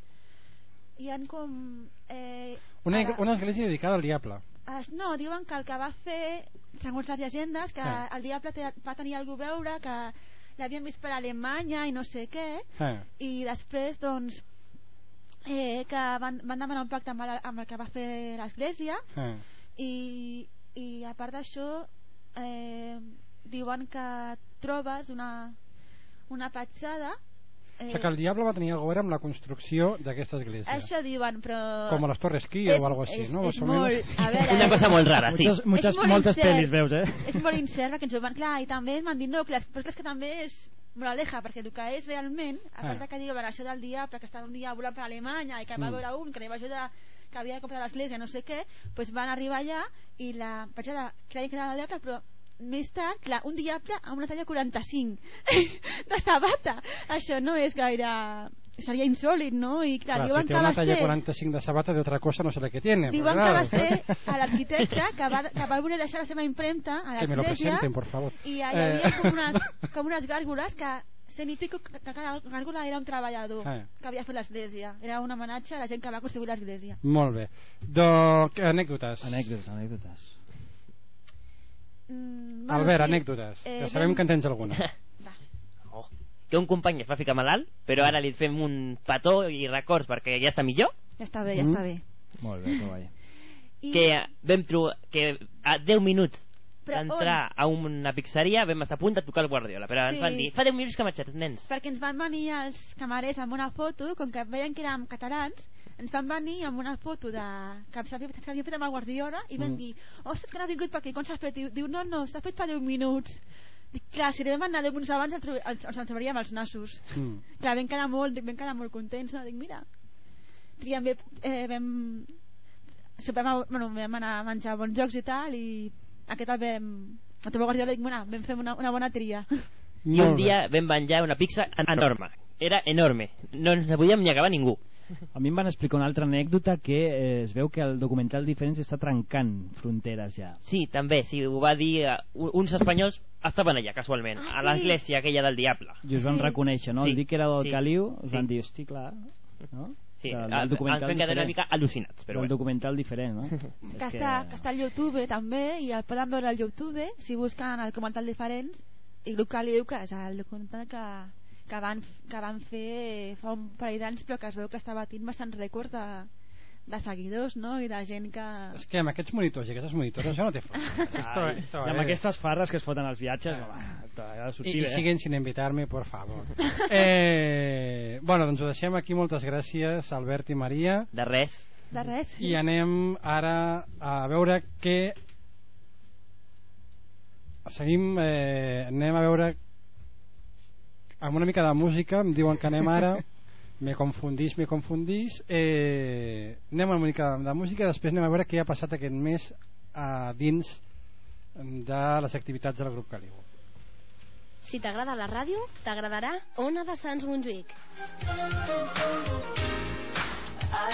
hi han com eh, Una, ara- una església dedicada al diable. Es, no, diuen que el que va fer segons les llegendes que Ah. el diable té, va tenir algú a veure que l'havien vist per Alemanya i no sé què Eh. i després doncs eh, que van, van demanar un pacte amb el, amb el que va fer l'església Eh. i, i a part d'això eh, diuen que trobes una, una petjada O sigui que el diable va tenir alguna a veure amb la construcció d'aquesta església. això diuen però Com a les Torres Kio o algo així, és- no? és molt, a veure, Una cosa molt rara, sí. Muchas, muchas, És molt moltes incert. pel·lis veus, eh? és molt incert perquè ens ho van clar i també m'han dit no, clar, però és que, que també és moraleja perquè el que és realment a part Ah. de que diuen això del diable que estava un dia volant per Alemanya i que va Mm. veure un que li va ajudar que havia de comprar l'església no sé què doncs van arribar allà i la petjada creien que era el diable però més tard, clar, un diable amb una talla 45 de sabata això no és gaire seria insòlid, no? I clar, Clar, diuen si té que una talla ser 45 de sabata de otra cosa no sé la que tiene. Diuen que va ser a l'arquitecte que va, que va voler deixar la seva impremta a Que me lo l'església presenten, por favor. i hi Eh. havia com unes, com unes gàrgoles que pico que cada gàrgola era un treballador Eh. que havia fet l'església era un homenatge a la gent que va construir l'església Molt bé. Do... Anècdotes. Anècdotes, anècdotes. Mm, Albert, sí. anècdotes. Eh, que sabem vam- que en tens alguna. Que un company es va ficar malalt, però ara li fem un petó i records perquè ja està millor. ja està bé, ja Mm. està bé Molt bé, que guai. I- Que vam trobar que a 10 minuts Però d'entrar a una pizzeria vam estar a punt de tocar el Guardiola, però Sí. ens van dir, fa 10 minuts que marxat, nens. perquè ens van venir els camarers amb una foto com que veien que érem catalans ens van venir amb una foto de... que s'havia fet amb el Guardiola i van Mm. dir, ostres que no ha vingut per aquí com s'ha fet? Diu, no, no, s'ha fet fa 10 minuts Dic, clar, si vam anar 10 minuts abans ens, ens, ens en trauríem els nassos Mm. clar, vam quedar molt, vam quedar molt contents no? dic, mira triem eh, vam sopem, bueno, vam anar a menjar bons jocs i tal i aquest el vam, a Pep Guardiola dic, bueno, vam fer una, una bona tria. I un dia vam menjar una pizza enorme. Era enorme. No ens la podíem ni acabar ningú. A mi em van explicar una altra anècdota que eh, es veu que el documental Diferents està trencant fronteres ja. Sí, també, sí, ho va dir un- uns espanyols estaven allà casualment, Ah, a l'església aquella del diable. I us van reconèixer, no? Sí, El dir que era del sí, Caliu, us sí. van dir, hosti, clar, no? Sí, Del- el- del documental ens vam quedar una mica al·lucinats, però Del bueno. documental diferent, no? que, està, que està al YouTube també i el poden veure al YouTube si busquen el comental diferents i Grup Caliu que és el documental que, que, van, que van fer fa un parell d'anys però que es veu que està batint bastants rècords de, de seguidors no? i de gent que... És que amb aquests monitors i aquestes monitores això no té fort. Esto, Ai, I amb es- aquestes farres que es foten als viatges, home, era I, sutil, i eh? siguen sin invitar-me, por favor. eh, bueno, doncs ho deixem aquí. Moltes gràcies, Albert i Maria. De res. De res. I anem ara a veure què... Seguim, eh, anem a veure amb una mica de música, em diuen que anem ara me confundís, me confundís. Eh, anem una mica de música després anem a veure què ha passat aquest mes a dins de les activitats del grup Caliu Si t'agrada la ràdio, t'agradarà Ona de Sants Montjuïc. Al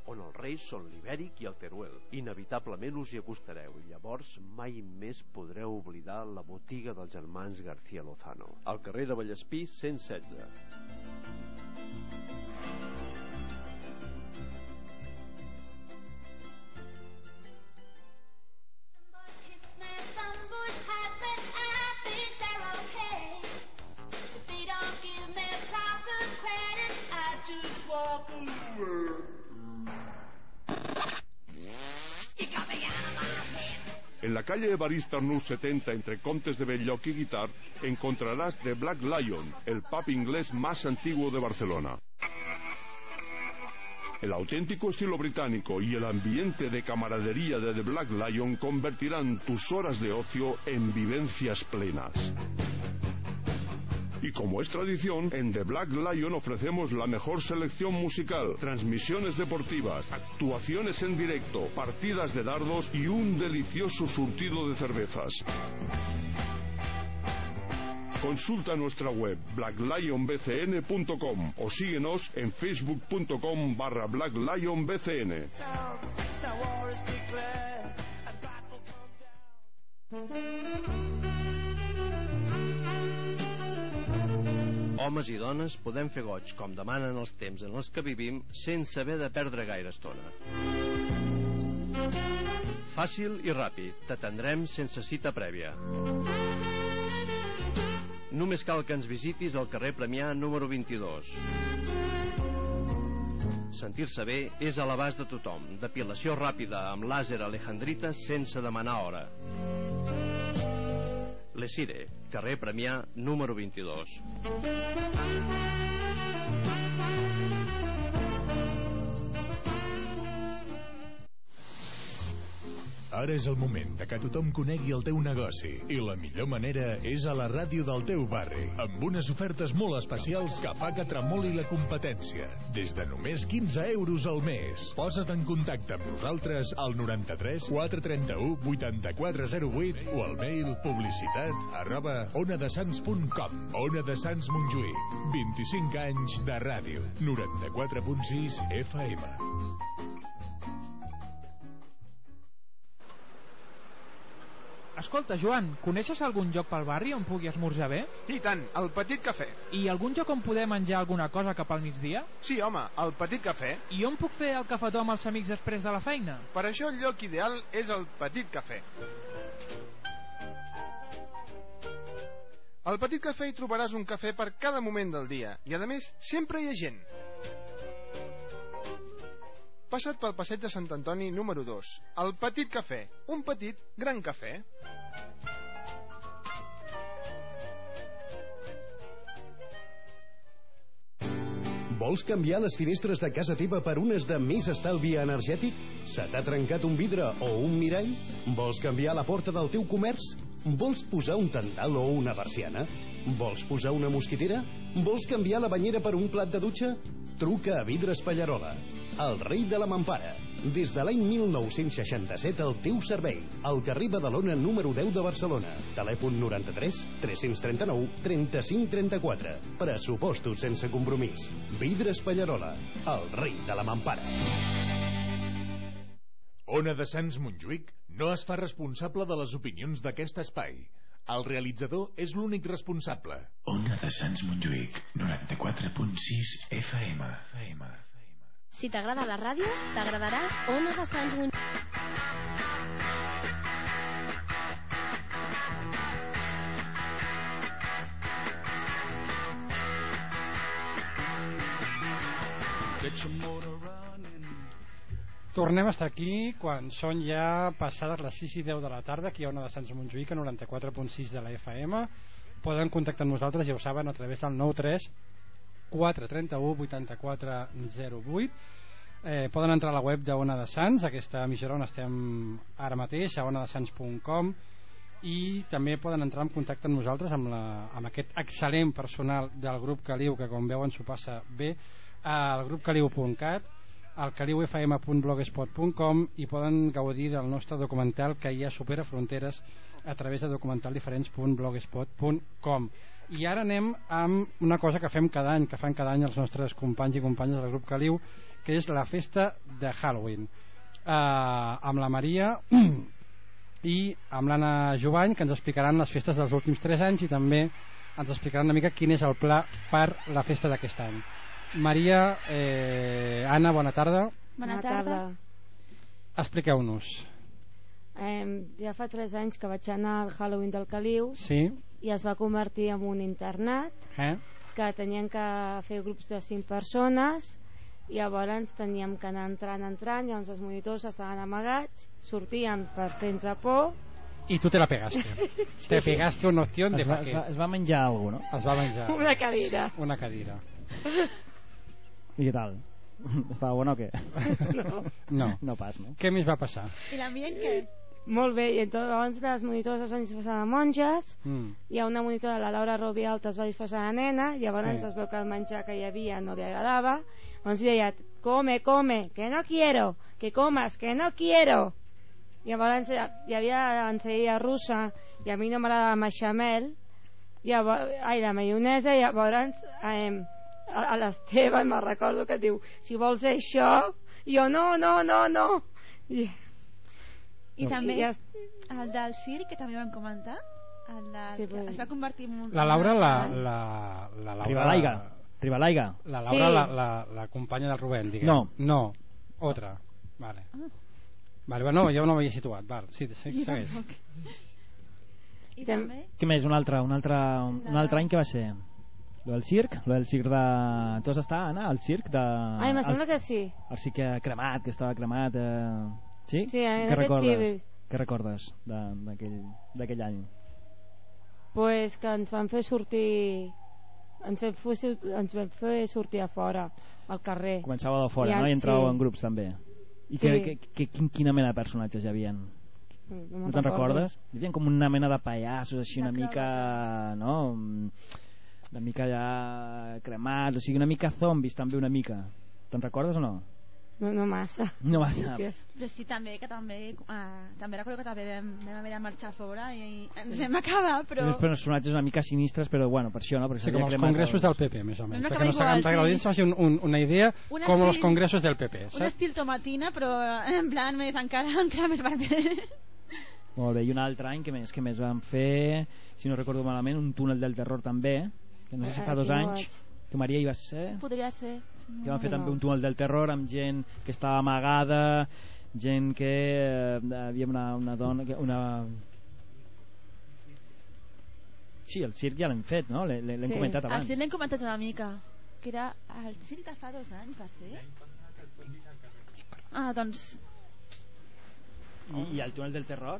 on els reis són l'ibèric i el teruel. Inevitablement us hi acostareu i llavors mai més podreu oblidar la botiga dels germans García Lozano. Al carrer de Vallespí 116. Some boys En la calle Evarista Arnús 70 entre Contes de Belloc y Guitar encontrarás The Black Lion, el pub inglés más antiguo de Barcelona. El auténtico estilo británico y el ambiente de camaradería de The Black Lion convertirán tus horas de ocio en vivencias plenas. Y como es tradición, en The Black Lion ofrecemos la mejor selección musical, transmisiones deportivas, actuaciones en directo, partidas de dardos y un delicioso surtido de cervezas. Consulta nuestra web blacklionbcn.com o síguenos en facebook.com barra blacklionbcn. Homes i dones podem fer goig, com demanen els temps en els que vivim, sense haver de perdre gaire estona. Fàcil i ràpid, t'atendrem sense cita prèvia. Només cal que ens visitis al carrer Premià número 22. Sentir-se bé és a l'abast de tothom. Depilació ràpida amb làser alejandrita sense demanar hora. Lesire, carrer Premià número 22. Ara és el moment de que tothom conegui el teu negoci i la millor manera és a la ràdio del teu barri amb unes ofertes molt especials que fa que tremoli la competència. Des de només 15 euros al mes. Posa't en contacte amb nosaltres al 93 431 8408 o al mail publicitat arroba onadesans.com Ona de Sants Montjuïc. 25 anys de ràdio. 94.6 FM Escolta, Joan, coneixes algun lloc pel barri on pugui esmorzar bé? I tant, el Petit Cafè. I algun lloc on poder menjar alguna cosa cap al migdia? Sí, home, el Petit Cafè. I on puc fer el cafetó amb els amics després de la feina? Per això el lloc ideal és el Petit Cafè. Al Petit Cafè hi trobaràs un cafè per cada moment del dia i, a més, sempre hi ha gent. Passa't pel passeig de Sant Antoni número 2. El Petit Cafè. Un petit, gran cafè. Vols canviar les finestres de casa teva per unes de més estalvi energètic? Se t'ha trencat un vidre o un mirall? Vols canviar la porta del teu comerç? Vols posar un tendal o una persiana? Vols posar una mosquitera? Vols canviar la banyera per un plat de dutxa? Truca a Vidres Pallarola, el rei de la mampara. Des de l'any 1967 al teu servei. Al carrer Badalona número 10 de Barcelona. Telèfon 93 339 35 34. Pressupostos sense compromís. Vidres Pallarola, el rei de la mampara. Ona de Sants Montjuïc no es fa responsable de les opinions d'aquest espai. El realitzador és l'únic responsable. Ona de Sants Montjuïc, 94.6 FM. FM. Si t'agrada la ràdio, t'agradarà Ona de Sants Montjuïc. Tornem a estar aquí quan són ja passades les 6 i 10 de la tarda aquí a Ona de Sants Montjuïc a 94.6 de la FM poden contactar amb nosaltres ja ho saben a través del 93 431 84 08 eh, poden entrar a la web d'Ona de Sants aquesta emissora on estem ara mateix a onadesans.com i també poden entrar en contacte amb nosaltres amb, la, amb aquest excel·lent personal del grup Caliu que com veuen s'ho passa bé al grupcaliu.cat al caliufm.blogspot.com i poden gaudir del nostre documental que ja supera fronteres a través de documentaldiferents.blogspot.com i ara anem amb una cosa que fem cada any que fan cada any els nostres companys i companyes del grup Caliu que és la festa de Halloween. Uh, amb la Maria i amb l'Anna Jovany que ens explicaran les festes dels últims 3 anys i també ens explicaran una mica quin és el pla per la festa d'aquest any. Maria, eh, Anna, bona tarda. Bona tarda. expliqueu-nos Eh, ja fa 3 anys que vaig anar al Halloween del Caliu sí? i es va convertir en un internat Eh? que tenien que fer grups de 5 persones i llavors teníem que anar entrant, entrant, llavors els monitors estaven amagats, sortien per fer-nos por i tu te la pegaste te pegaste una opción de Es va, es, va, es va menjar alguna cosa, no? es va menjar Una cadira. una cadira I què tal? Estava bona o què? No. no. No pas, no? què més va passar? I l'ambient què? Molt bé, i llavors les monitores es van disfressar de monges Mm. hi ha una monitora, la Laura Robialta es va disfressar de nena llavors Sí. es veu que el menjar que hi havia no li agradava. Llavors li deia, come, come, que no quiero que comas, que no quiero. Llavors hi havia ensaïa russa i a mi no m'agrada la beixamel llavors, ai, la maionesa llavors eh, a, a l'Esteve me'n recordo que diu si vols això, i jo no, no, no, no. I, I també ja, el del circ, que també vam comentar, el de, Sí, però- es va convertir en un... la Laura la, la, la Laura Ribalaiga. Ribalaiga. la Laura Sí. la, la, la companya del Rubén diguem. No. no, otra vale Vale, bueno, jo no m'havia situat val, sí, sí, Jo segueix tampoc. I també Què més? Un altre, un altre, un altre any que va ser? Lo del circ? Lo del circ de... Tu vas estar, Anna, al circ de... ai, me sembla el, que sí El circ que cremat, que estava cremat... Eh... Sí? Sí, en Què aquest recordes? sí. Què recordes de- d'aquell any? pues que ens van fer sortir ens vam fer, ens vam fer sortir a fora al carrer Començava de fora, I no? I sí. entràveu en grups, també. I Sí. que, que, que, quin, quina mena de personatges hi havia? no, No te'n recordes? Hi havia com una mena de pallassos així una mica... No? Una mica ja cremats, o sigui, una mica zombis també una mica. Te'n recordes o no? No, no massa No massa. Que- Però sí, també, que també, uh, també recordo que també vam, vam haver de marxar a fora i, i ens vam acabar, però... Uns personatges una mica sinistres, però bueno, per això, no? Perquè Sí, com els congressos del PP, més o menys. Perquè no perquè sí. l'audiència faci un, un, una idea Un com els estil- congressos del PP, Un saps? estil tomatina, però en plan més encara, encara més vermell. Molt bé, i un altre any, que més, que més vam fer, si no recordo malament, un túnel del terror també, que no sé si fa dos anys. Tu, Maria, hi vas ser? Podria ser. Que van fer No. també un túnel del terror amb gent que estava amagada gent que eh, hi havia una, una dona que, una Sí, el circ ja l'hem fet, no? L'he- l'he- L'hem Sí. comentat El abans. circ l'hem comentat una mica. Que era el circ de fa dos anys, va ser? Ah, doncs... I, I el túnel del terror?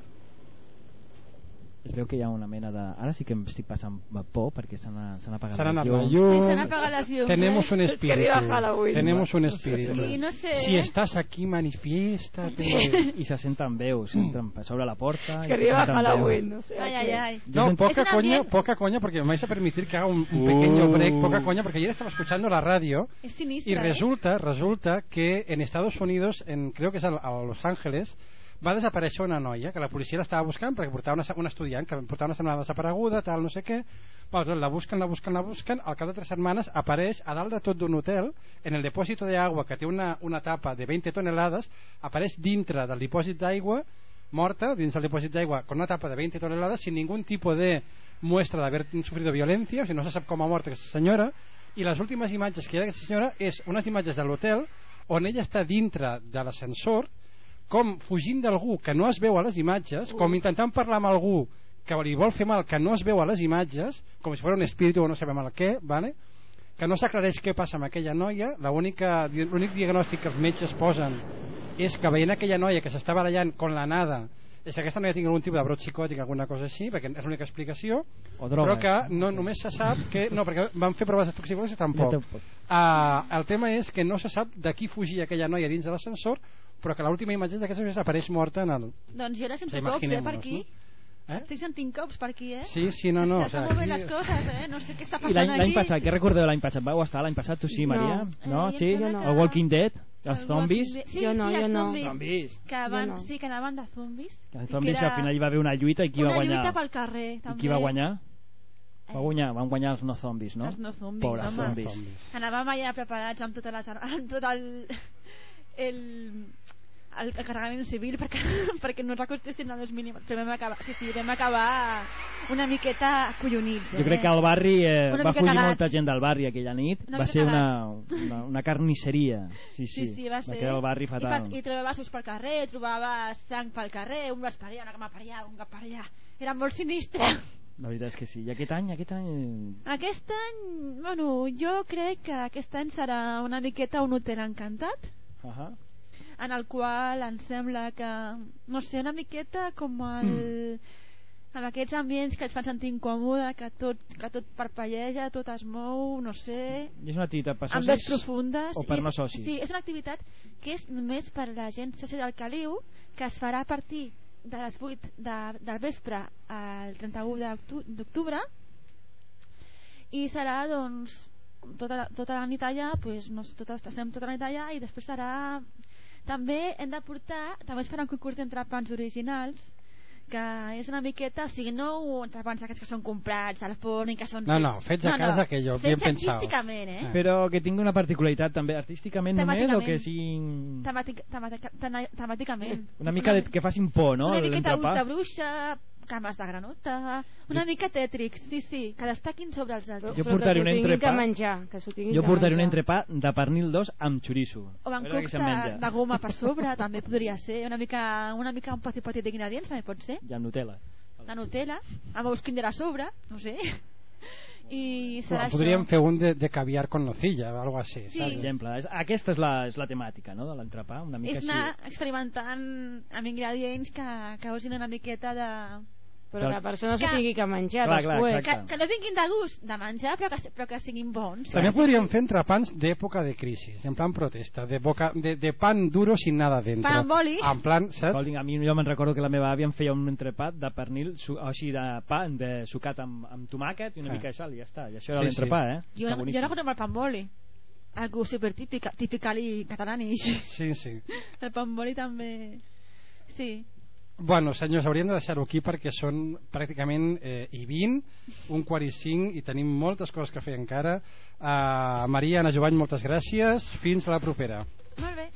Es veu que hi ha una mena de... Ara sí que em estic passant por perquè s'han apagat Se han les llums. llum. Sí, s'han apagat les llums, Tenemos eh? un Es que arriba espíritu. Tenemos un espíritu. Sí, no sé, Si eh? estás aquí, manifiéstate. I se senten veus, entren per sobre la porta... Es que se arriba Halloween, no sé. Ay, ay, ay. No, poca coña, poca coña, porque me vais a permitir que haga un, un pequeño Uh. break, poca coña, porque ayer estaba escuchando la radio Es sinistra, y ¿eh? resulta, resulta que en Estados Unidos, en, creo que es a, a Los Ángeles, va desaparèixer una noia que la policia l'estava buscant perquè portava una, una estudiant que portava una setmana desapareguda, tal, no sé què. Bueno, doncs la busquen, la busquen, la busquen. Al cap de tres setmanes apareix a dalt de tot d'un hotel en el depòsit d'aigua que té una, una tapa de 20 tonelades apareix dintre del dipòsit d'aigua morta dins del dipòsit d'aigua con una tapa de 20 tonelades sin ningún tipo de muestra d'haver sufrido violencia o sigui, no se sap com ha mort aquesta senyora. I les últimes imatges que hi ha d'aquesta senyora és unes imatges de l'hotel on ella està dintre de l'ascensor com fugint d'algú que no es veu a les imatges, com intentant parlar amb algú que li vol fer mal que no es veu a les imatges, com si fos un espíritu o no sabem el què, vale? que no s'aclareix què passa amb aquella noia, l'únic diagnòstic que els metges posen és que veient aquella noia que s'està barallant con la nada és que aquesta noia tingui algun tipus de brot psicòtic alguna cosa així, perquè és l'única explicació O però drogues. que no, només se sap que no, perquè van fer proves de toxicologia tampoc tampoc. uh, el tema és que no se sap de qui fugia aquella noia dins de l'ascensor però que l'última imatge d'aquesta apareix morta en el... Doncs jo ara sento Sí, cops, eh, per aquí. Eh? Estic sentint cops per aquí, eh? Sí, sí, no, no, o S'estan sea, movent aquí- les coses, eh? No sé què està I passant aquí. l'any passat, què recordeu l'any passat? Vau estar l'any passat, tu sí, No. Maria? No, Eh, sí? em sembla que- El Walking Dead? Els El zombis? Sí, Jo no, sí, jo els no. zombis. Zombis. Que van, no. Sí, que anaven de zombis. Els I zombis, que al final hi va haver una lluita i qui va una guanyar? lluita pel carrer, I també. qui va guanyar? Va guanyar, van guanyar els no zombis, no? Els no zombis, Pobres home. zombis. Anàvem allà preparats amb totes les amb tot el el, el, el carregament civil perquè, perquè no ens acostessin a les mínimes però vam acabar, sí, sí, vam acabar una miqueta acollonits eh? Jo crec que al barri eh, Una va cagats. molta gent del barri aquella nit. Una va ser una, una, una carnisseria. Sí, sí. Sí, sí, va ser. quedar el barri I, fatal. fa- I trobaves ossos pel carrer, trobaves sang pel carrer, un vas per allà, una cama per allà, un cap per allà. Era molt sinistre. La veritat és que sí. I aquest any, aquest any... Aquest any, bueno, jo crec que aquest any serà una miqueta un hotel encantat, Uh -huh. En el qual em sembla que, no sé, una miqueta com el... amb aquests ambients que et fan sentir incòmode, que tot, que tot parpelleja, tot es mou, no sé... I és una activitat per amb socis vés profundes. o per no socis? Sí, és una activitat que és només per la gent soci del Caliu, que es farà a partir de les 8 de, del vespre al 31 d'octu- d'octubre i serà doncs tota, la- tota la nit allà pues, no, tota, estem tota la nit allà i després serà també hem de portar també es farà un concurs d'entrepans originals que és una miqueta, o sigui, no entrepans aquests que són comprats al forn i que són No, no, fets a casa, que jo, bien fets pensado. artísticament, eh? Però que tingui una particularitat també artísticament només o que siguin Temàtic, temàtica, tena- temàticament. una mica de, que facin por, no? Una miqueta l'entrepà? Cames de granota, una mica tètrics, sí, sí, que destaquin sobre els altres. Jo portaré un entrepà. menjar, que Jo portaré un entrepà de pernil d'os amb xoriço. O amb cucs de, de goma per sobre, també podria ser. Una mica, una mica un petit petit d'ingredients també pot ser. I amb Nutella. De Nutella, amb ous Kinder a sobre, no sé. I serà podríem això. fer un de, de caviar con nocilla o algo així Sí. Per saps? exemple, és, aquesta és la, és la temàtica no? de l'entrepà, una mica És anar experimentant amb ingredients que causin una miqueta de... Però que la persona s'ho tingui que menjar Clar, clar, després. que, que no vinguin de gust de menjar, però que, però que siguin bons. També podríem fer entrepans d'època de crisi, en plan protesta, de, boca, de, de pan duro sin nada dentro. Pan amb oli. En plan, saps? Escolti, a mi jo me'n recordo que la meva àvia em feia un entrepà de pernil, su, o sigui, de pa, de sucat amb, amb tomàquet i una Ah. mica de sal i ja està. I això era Sí, l'entrepà, sí. eh? Jo, jo recordo el pan boli. Algo super típica, típica i catalanish. Sí, sí. El pan boli també... Sí. Bueno, senyors, hauríem de deixar-ho aquí perquè són pràcticament eh, i 20, un quart i cinc, i tenim moltes coses que fer encara. Uh, Maria, Ana Jovany, moltes gràcies. Fins a la propera. Molt bé.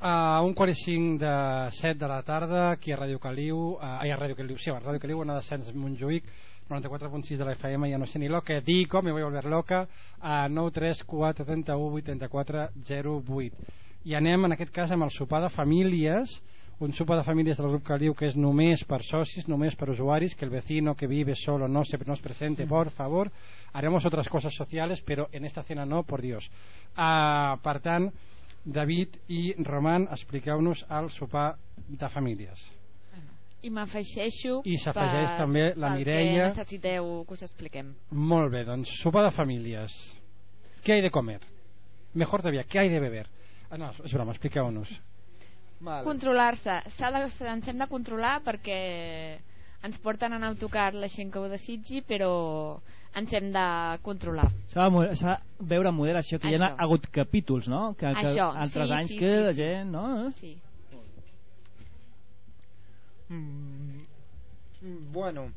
A un quart i cinc de 7 de la tarda aquí a Ràdio Caliu uh, ai, a Ràdio Caliu, sí, a Ràdio Caliu a Descens Montjuïc 94.6 de la FM ya no sé ni lo que digo, me voy a volver loca a 934 31 84 08 i anem en aquest cas amb el sopar de famílies un sopar de famílies del grup Caliu que és només per socis, només per usuaris que el vecino que vive solo no se nos presente por favor, haremos otras cosas sociales pero en esta cena no, por Dios. Uh, per tant David i Roman expliqueu-nos el sopar de famílies I m'afegeixo I s'afegeix també la Mireia. que necessiteu que us expliquem. Molt bé, doncs sopar de famílies. ¿Qué hay de comer? Mejor todavía, ¿qué hay de beber? Ah, no, és broma, expliqueu-nos. Controlar-se. S'ha de, ens hem de controlar perquè ens porten en autocar la gent que ho desitgi, però ens hem de controlar. S'ha de, de veure amb moderació, que hi Això. ha hagut capítols, no? Que, que Això, altres sí, anys sí, que sí, la gent, no? Sí. Mm, bueno,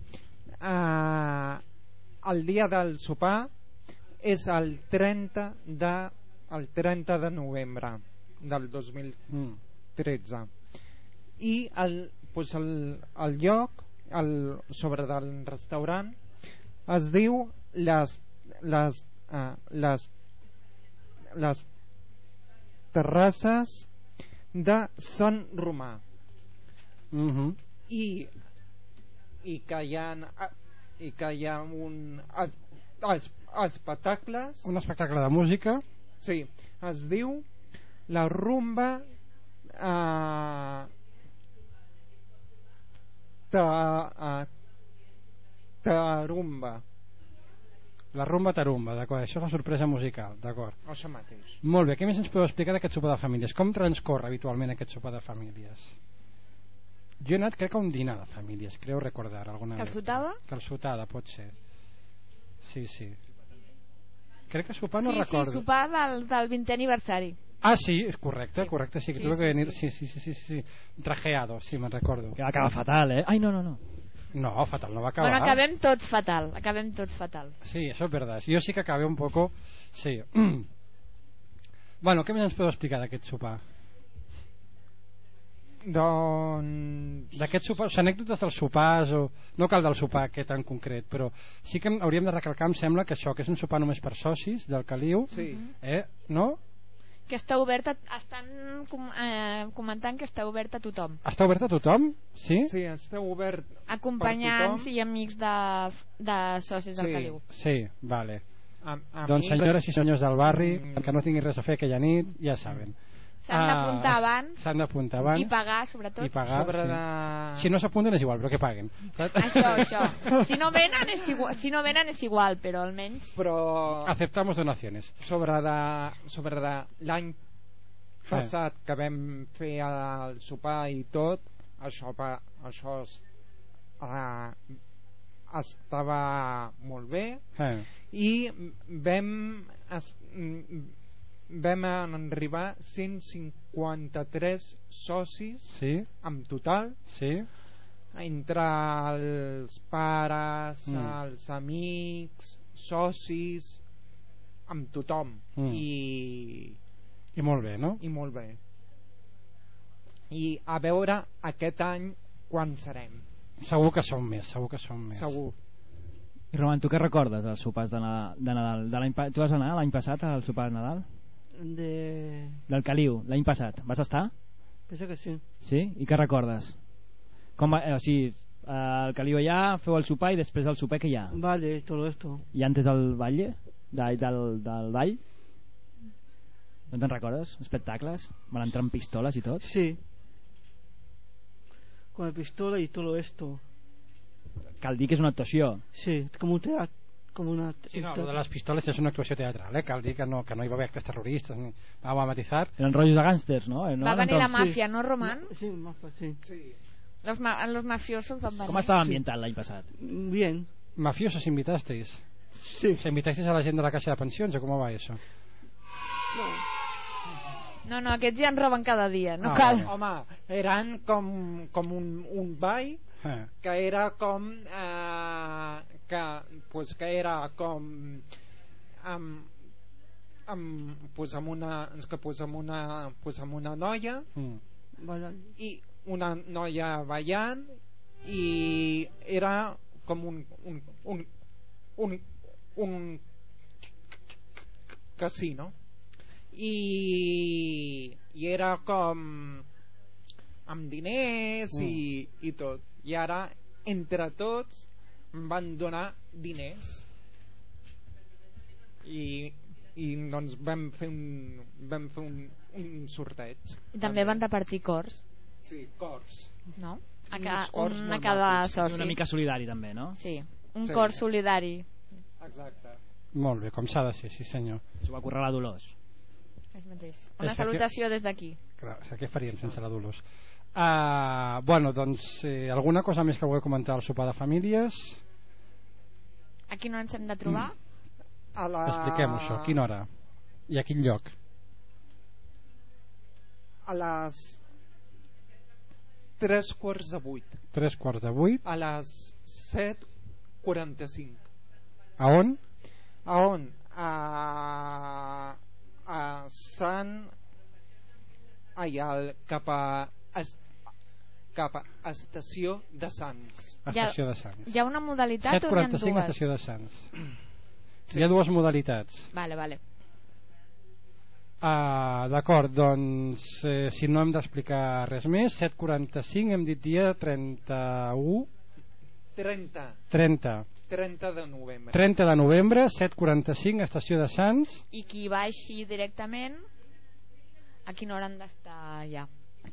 eh, el dia del sopar és el 30 de, el 30 de novembre del 2013 i el, pues el, el lloc el, sobre del restaurant es diu les les, uh, les les terrasses de Sant Romà Mm -hmm. i i que hi ha i que hi ha un es, espectacles Un espectacle de música. sí, es diu la rumba eh, ta, tarumba La rumba tarumba, d'acord, això és la sorpresa musical, d'acord. això mateix Molt bé, què més ens podeu explicar d'aquest sopar de famílies? Com transcorre habitualment aquest sopar de famílies? Jo he anat, crec que a un dinar de famílies, creu recordar alguna vegada. Calçotada? Calçotada, pot ser. Sí, sí. Crec que sopar no sí, recordo. sí, sopar del, del 20è aniversari. Ah, sí, és correcte, correcte, sí, que Sí, tuve sí, que venir, sí. sí, sí, sí, sí, sí, trajeado, sí, me'n recordo. Que va acabar fatal, eh? Ai, no, no, no. No, fatal, no va acabar. Bueno, acabem tots fatal, acabem tots fatal. Sí, eso es verdad. Yo sí que acabé un poco... Sí. bueno, què més ens podeu explicar d'aquest sopar? doncs d'aquest sopar, o sigui, anècdotes dels sopars o no cal del sopar aquest en concret però sí que hauríem de recalcar em sembla que això que és un sopar només per socis del Caliu sí. eh? no? Que està oberta, estan com, eh, comentant que està oberta a tothom. està obert a tothom? sí? sí, està obert Acompanyants i amics de, de socis del Sí. Caliu. sí, vale a, a doncs senyores i senyors del barri Mm. que no tinguin res a fer aquella nit ja saben S'han Ah, d'apuntar abans s'han d'apuntar abans i pagar, sobretot. i pagar, Sobre sí. de- si no s'apunten és igual però que paguen saps? Això, això. Si no venen és igual, si no venen és igual però almenys... però aceptamos donaciones sobre de, sobre de l'any passat que vam fer el sopar i tot això, va, això es, uh, estava molt bé eh. i vam es, vam arribar 153 socis sí? en total sí? entre els pares, Mm. els amics, socis, amb tothom. Mm. I, i molt bé, no? I molt bé. I a veure aquest any quan serem. segur que som més segur que som més Segur. I Roman, tu què recordes dels sopars de, Nadal, de Nadal? De tu vas anar l'any passat al sopar de Nadal? De... Del Caliu, l'any passat. Vas estar? Penso que sí. Sí? I què recordes? Com va, eh, o sigui, al Caliu allà, feu el sopar i després del sopar que hi ha? Vale, todo esto. I antes del ball? De, del, del ball? No te'n recordes? Espectacles? Van entrar amb pistoles i tot? Sí. Con la pistola y todo esto. Cal dir que és una actuació. Sí, como un teatro. Como una... Sí, no, lo de les pistoles és una actuació teatral, eh? cal dir que no, que no hi va haver actes terroristes, ni... vamos a matizar. Eren rotllos de gàngsters, no? Eh, no? Va venir la màfia, no, Roman? Sí, mafia, sí. Los, ma los mafiosos van venir. Com estava ambientat l'any passat? Bien. ¿Mafiosos invitasteis? Sí. ¿Se invitasteis a la gent de la caixa de pensions o cómo va eso? No, no, aquests ja en roben cada dia, no Ah, cal. Home, eren com, com un, un ball Eh. que era com eh, que, pues que era com um, amb, pues, amb una, que pues, amb una, pues, amb una noia Mm. i una noia ballant i era com un un, un, un, un casino i, i era com amb diners Mm. i, i tot i ara entre tots em van donar diners i, i doncs vam fer un, vam fer un, un sorteig I també van repartir cors, sí, cors no? A ca, cors un a cada macos. soci. Una mica solidari també, no? Sí, un Sí. cor solidari. exacte Molt bé, com s'ha de ser, sí senyor. S'ho va currar la Dolors. Una salutació des d'aquí. Què faríem sense la Dolors? Uh, bueno, doncs, eh, alguna cosa més que vulgueu comentar al sopar de famílies? A quina hora ens hem de trobar? a la... Expliquem això, a quina hora? I a quin lloc? a les 3 quarts de 8 Tres quarts de vuit. a les 7.45 A on? a on? a, a Sant ai, al, cap a es, cap a estació de Sants Estació de Sants. Hi ha una modalitat o n'hi ha 7.45 dues? estació de Sants. Hi ha dues modalitats. Vale, vale. Ah, D'acord, doncs eh, si no hem d'explicar res més 7.45 hem dit dia 31 30 30 30 de novembre 30 de novembre 7.45 estació de Sants I qui baixi directament, a quina hora han d'estar allà?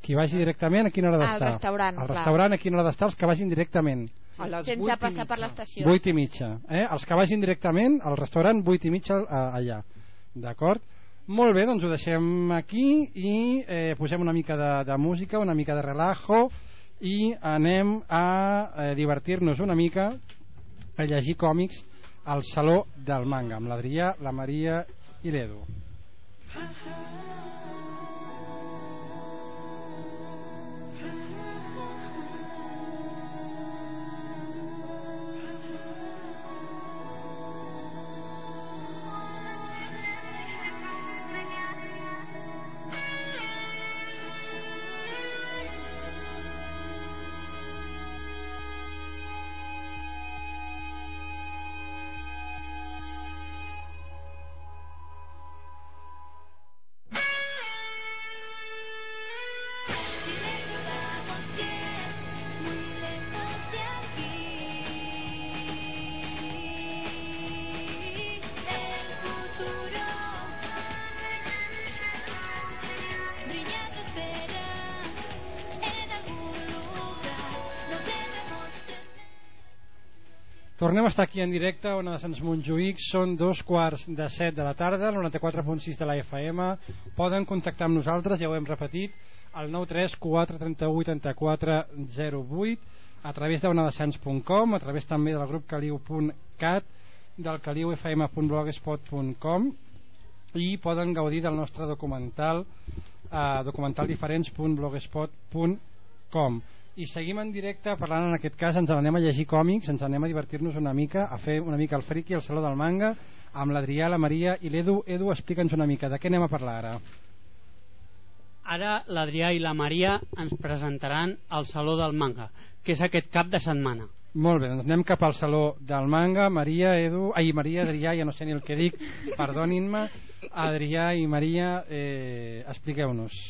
Qui vagi directament a quina hora Al d'estar restaurant, al clar. restaurant a quina hora d'estar els que vagin directament a les Sense vuit i passar per mitja. l'estació. 8 i mitja eh? els que vagin directament al restaurant 8 i mitja allà d'acord? molt bé, doncs ho deixem aquí i eh, posem una mica de, de música una mica de relajo i anem a eh, divertir-nos una mica a llegir còmics al Saló del Manga amb l'Adrià, la Maria i l'Edu Tornem a estar aquí en directe, on de Sants Montjuïc són dos quarts de set de la tarda, el 94.6 de la FM. Poden contactar amb nosaltres, ja ho hem repetit, al 93 438 84 08, a través d'onadesans.com, a través també del grup caliu.cat, del caliufm.blogspot.com i poden gaudir del nostre documental a documentaldiferents.blogspot.com i seguim en directe parlant en aquest cas ens n'anem a llegir còmics ens anem a divertir-nos una mica a fer una mica el friki al Saló del Manga amb l'Adrià, la Maria i l'Edu Edu, explica'ns una mica, de què anem a parlar ara? Ara l'Adrià i la Maria ens presentaran al Saló del Manga, que és aquest cap de setmana. Molt bé, doncs anem cap al Saló del Manga Maria, Edu, ai Maria, Adrià ja no sé ni el que dic, perdonin-me Adrià i Maria eh, expliqueu-nos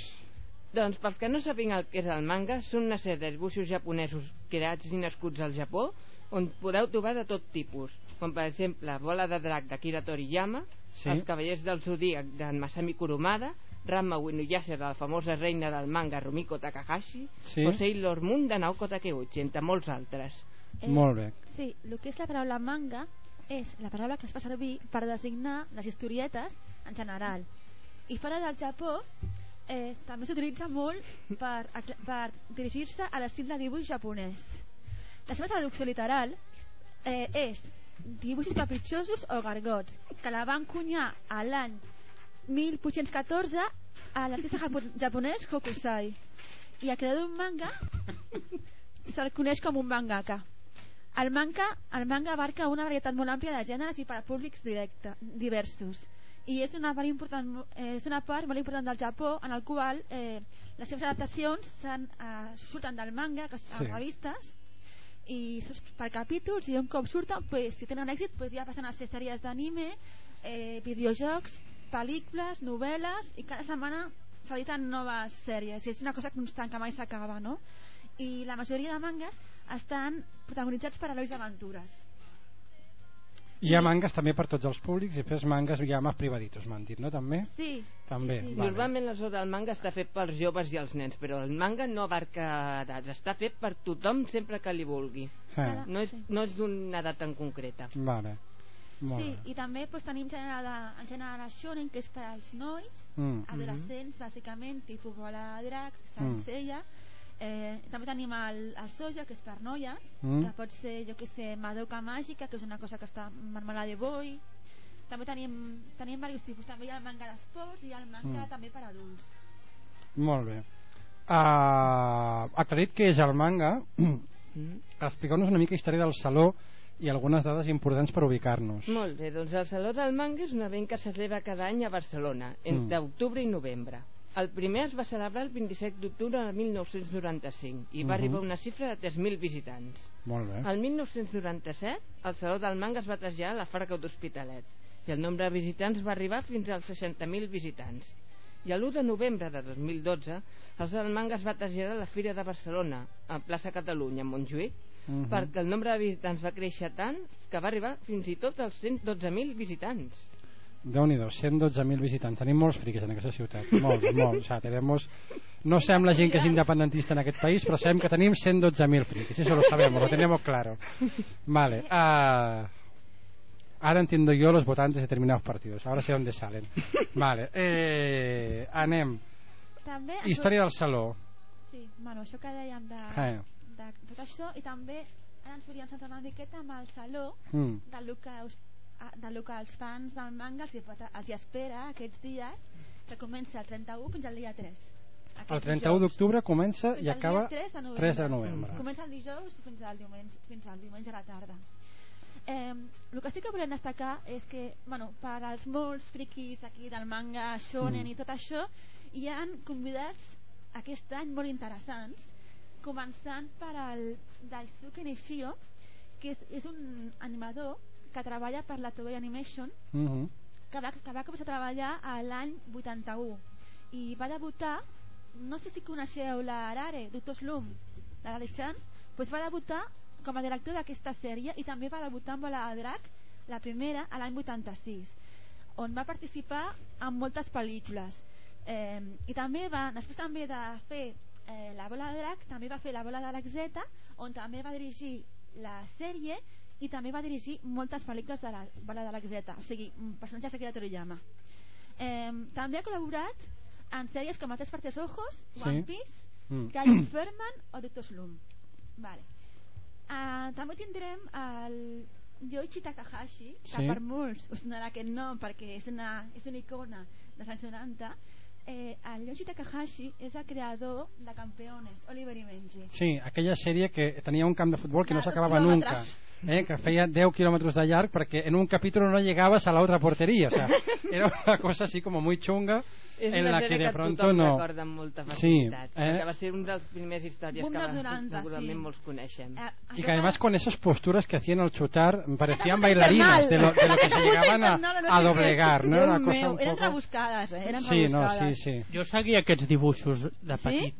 Doncs pels que no sapiguin el que és el manga, són una sèrie de dibuixos japonesos creats i nascuts al Japó, on podeu trobar de tot tipus, com per exemple Bola de drac d'Akira Toriyama, Sí. Els cavallers del Zodíac d'en Masami Kurumada, Ranma Inuyasha de la famosa reina del manga Rumiko Takahashi, Sí. o Sailor Moon de Naoko Takeuchi, entre molts altres. Molt bé. Sí, el que és la paraula manga és la paraula que es fa servir per designar les historietes en general. I fora del Japó eh, també s'utilitza molt per, per dirigir-se a l'estil de dibuix japonès. La seva traducció literal eh, és dibuixos capritxosos o gargots, que la van cunyar a l'any 1814 a l'artista japo- japonès Hokusai. I el creador d'un manga se'l coneix com un mangaka. El manga, el manga abarca una varietat molt àmplia de gèneres i per a públics directe, diversos i és una part important, eh, és una part molt important del Japó en el qual eh, les seves adaptacions s'han, eh, surten del manga que a Sí. revistes i per capítols i un cop surten pues, si tenen èxit pues, ja passen a ser sèries d'anime eh, videojocs pel·lícules, novel·les i cada setmana s'editen noves sèries i és una cosa constant que mai s'acaba no? i la majoria de mangas estan protagonitzats per herois d'aventures Hi ha mangas també per tots els públics i després mangas ja més privaditos, m'han dit, no? També? Sí. També, Sí, vale. Normalment la zona del manga està fet pels joves i els nens, però el manga no abarca edats, està fet per tothom sempre que li vulgui. Eh. No és, no és d'una edat en concreta. Vale. Molt Sí, bé. i també pues, tenim gènere de, el gènere shonen, que és per als nois, Mm. adolescents, bàsicament, tipus bola de drac, Mm. Eh, també tenim el, el soja, que és per noies, Mm. que pot ser, jo que sé, Madoka Màgica, que és una cosa que està marmelada de boi. També tenim, tenim diversos tipus. També hi ha el manga d'esports i hi ha el manga Mm. també per adults. Molt bé. Uh, aclarit que és el manga, Mm. expliqueu-nos una mica història del saló i algunes dades importants per ubicar-nos. Molt bé, doncs el Saló del Manga és un event que se celebra cada any a Barcelona, entre Mm. octubre i novembre. El primer es va celebrar el 27 d'octubre de 1995 i va Mhm. arribar a una xifra de 3.000 visitants. Molt bé. El 1997, el Saló del Manga es va traslladar a la Farga d'Hospitalet i el nombre de visitants va arribar fins als 60.000 visitants. I l'1 de novembre de 2012, el Saló del Manga es va traslladar a la Fira de Barcelona, a plaça Catalunya, a Montjuïc, Mhm. perquè el nombre de visitants va créixer tant que va arribar fins i tot als 112.000 visitants. Déu-n'hi-do, 112.000 visitants. Tenim molts friquis en aquesta ciutat. Molts, molts. O sea, tenemos... No sembla gent que és independentista en aquest país, però sabem que tenim 112.000 friquis. Eso lo sabemos, lo tenemos claro. Vale. Uh, ahora entiendo yo los votantes de determinados partidos. Ahora sé dónde salen. Vale. Eh, anem. També, Història del saló. Sí, bueno, això que dèiem de, Eh. de tot això i també ara ens podríem centrar una miqueta amb el saló Mm. del que, us, del que els fans del manga els els hi espera aquests dies que comença el 31 fins al dia 3 El Aquest 31 dijous. d'octubre comença Fins i acaba 3 de novembre. 3 de novembre. Comença el dijous fins al diumenge, fins al diumenge a la tarda. Eh, el que sí que volem destacar és que, bueno, per als molts friquis aquí del manga, shonen Mm. i tot això, hi han convidats aquest any molt interessants, començant per al Daisuke Nishio, que és, és un animador que treballa per la Toei Animation, Mhm. que va, que va començar a treballar a l'any 81 i va debutar no sé si coneixeu la Arare, Doctor Slum la Chan, pues va debutar com a director d'aquesta sèrie i també va debutar amb la Drac la primera a l'any 86 on va participar en moltes pel·lícules eh, i també va, després també de fer eh, la bola de drac també va fer la bola de l'Exeta on també va dirigir la sèrie i també va dirigir moltes pel·lícules de la de l'Exeta o sigui, un personatge de Toriyama eh, també ha col·laborat en sèries com Els tres partes ojos, Sí. One Piece Mm. Ferman o Doctor Slum vale. uh, també tindrem el Yoichi Takahashi que Sí. per molts us donarà aquest nom perquè és una, és una icona dels anys 90 eh, el Yoichi Takahashi és el creador de Campeones, Oliver i Benji Sí, aquella sèrie que tenia un camp de futbol que no s'acabava nunca. Quilòmetres. Eh, que feia 10 kilómetros de llarg perquè en un capítulo no llegabas a la otra portería. O sea, era una cosa así como muy chunga És en la que de que pronto tothom no. recorda amb molta Sí, facilitat, eh? que va ser una de les primeres històries Un que dels va, 90, segurament sí. molts coneixem. Y que además con esas posturas que hacían al chutar parecían bailarinas de lo, de lo que se llegaban a, a doblegar. ¿no? Una cosa un eren poco... rebuscades, eh? eren Sí, no, sí, sí. Jo seguia aquests dibuixos de petit.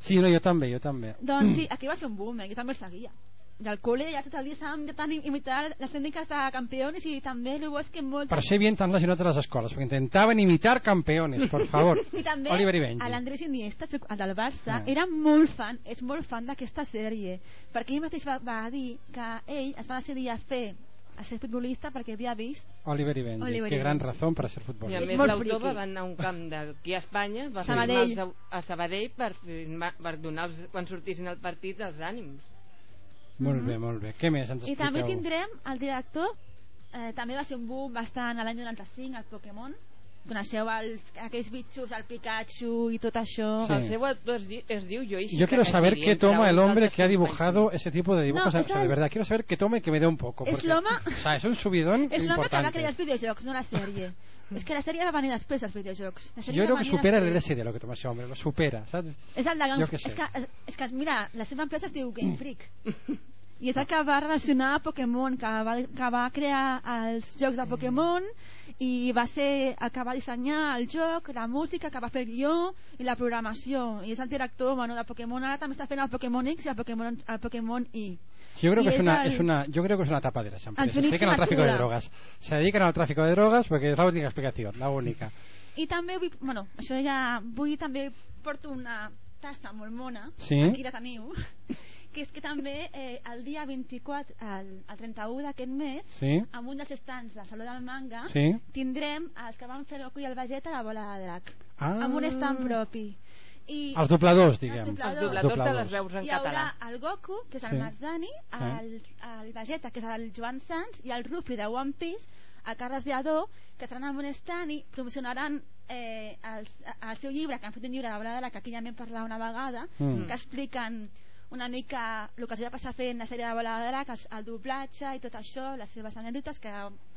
Sí, no, jo també, jo també. Doncs sí, aquí va ser un boom, eh? jo també el seguia. I al col·le ja tot el dia estàvem intentant imitar les tècniques de campeones i també el bo és que molt... Per ser bien tan lesionats a les escoles, perquè intentaven imitar campeones, por favor. I també Oliver i Benji. l'Andrés Iniesta, el del Barça, Ah. era molt fan, és molt fan d'aquesta sèrie, perquè ell mateix va, va dir que ell es va decidir a fer a ser futbolista perquè havia vist Oliver y Benji. Oliver Qué y gran Benji. razón para ser I a futbolista. més molt l'autor va anar a un camp d'aquí a Espanya, va Sabadell. filmar els, a Sabadell per, per donar els, quan sortissin al partit els ànims. Molt bé, molt bé. Què més ens I també expliqueu? tindrem el director, eh, també va ser un boom bastant a l'any 95, el Pokémon, coneixeu els, aquells bitxos, el Pikachu i tot això Sí. El seu autor es, di es diu Yoichi Yo quiero saber qué toma el hombre que ha dibujado ese tipo de dibujos. No, o es sea, de el- verdad, quiero saber qué toma y que me dé un poco. És porque, l'home- O sea, es un subidón és l'home que va importante. crear els videojocs, no la sèrie és que la sèrie va venir després dels videojocs la sèrie Yo va creo que supera el. LSD lo que toma ese hombre, lo supera, ¿sabes? És el de Jo què sé. és, que, és, que, mira, la seva empresa es diu Game Freak. I és el que va relacionar Pokémon, que va, que va crear els jocs de Pokémon i va ser el que va dissenyar el joc, la música, que va fer el guió i la programació. I és el director bueno, de Pokémon. Ara també està fent el Pokémon X i el Pokémon, el Pokémon Y. Yo creo Y que es es una, el- es una, yo creo que es una tapadera esa empresa. Se Antonio dedican al tráfico de drogas. Se dedican al tráfico de drogas porque es la única explicación, la única. I també vull, bueno, això ja vull també porto una tassa molt mona, Sí. aquí la teniu, que és que també eh, el dia 24, el, el 31 d'aquest mes, Sí. amb un dels estants de Saló del Manga, Sí. tindrem els que van fer Goku i el Vegeta a la bola de drac, Ah. amb un estant propi. I Els dobladors, diguem. Els dobladors. Els dobladors de les veus en Hi haurà català. el Goku, que és el Sí. Mazdani, el, el Vegeta, que és el Joan Sans, i el Rufi de One Piece, el Carles Lledó, que estaran amb un stand i promocionaran eh, els, el seu llibre, que han fet un llibre de drac, que aquí ja m'he parlat una vegada, Mm. que expliquen una mica el que es va passar fent la sèrie de bola de drac, el, el doblatge i tot això, les seves anècdotes, que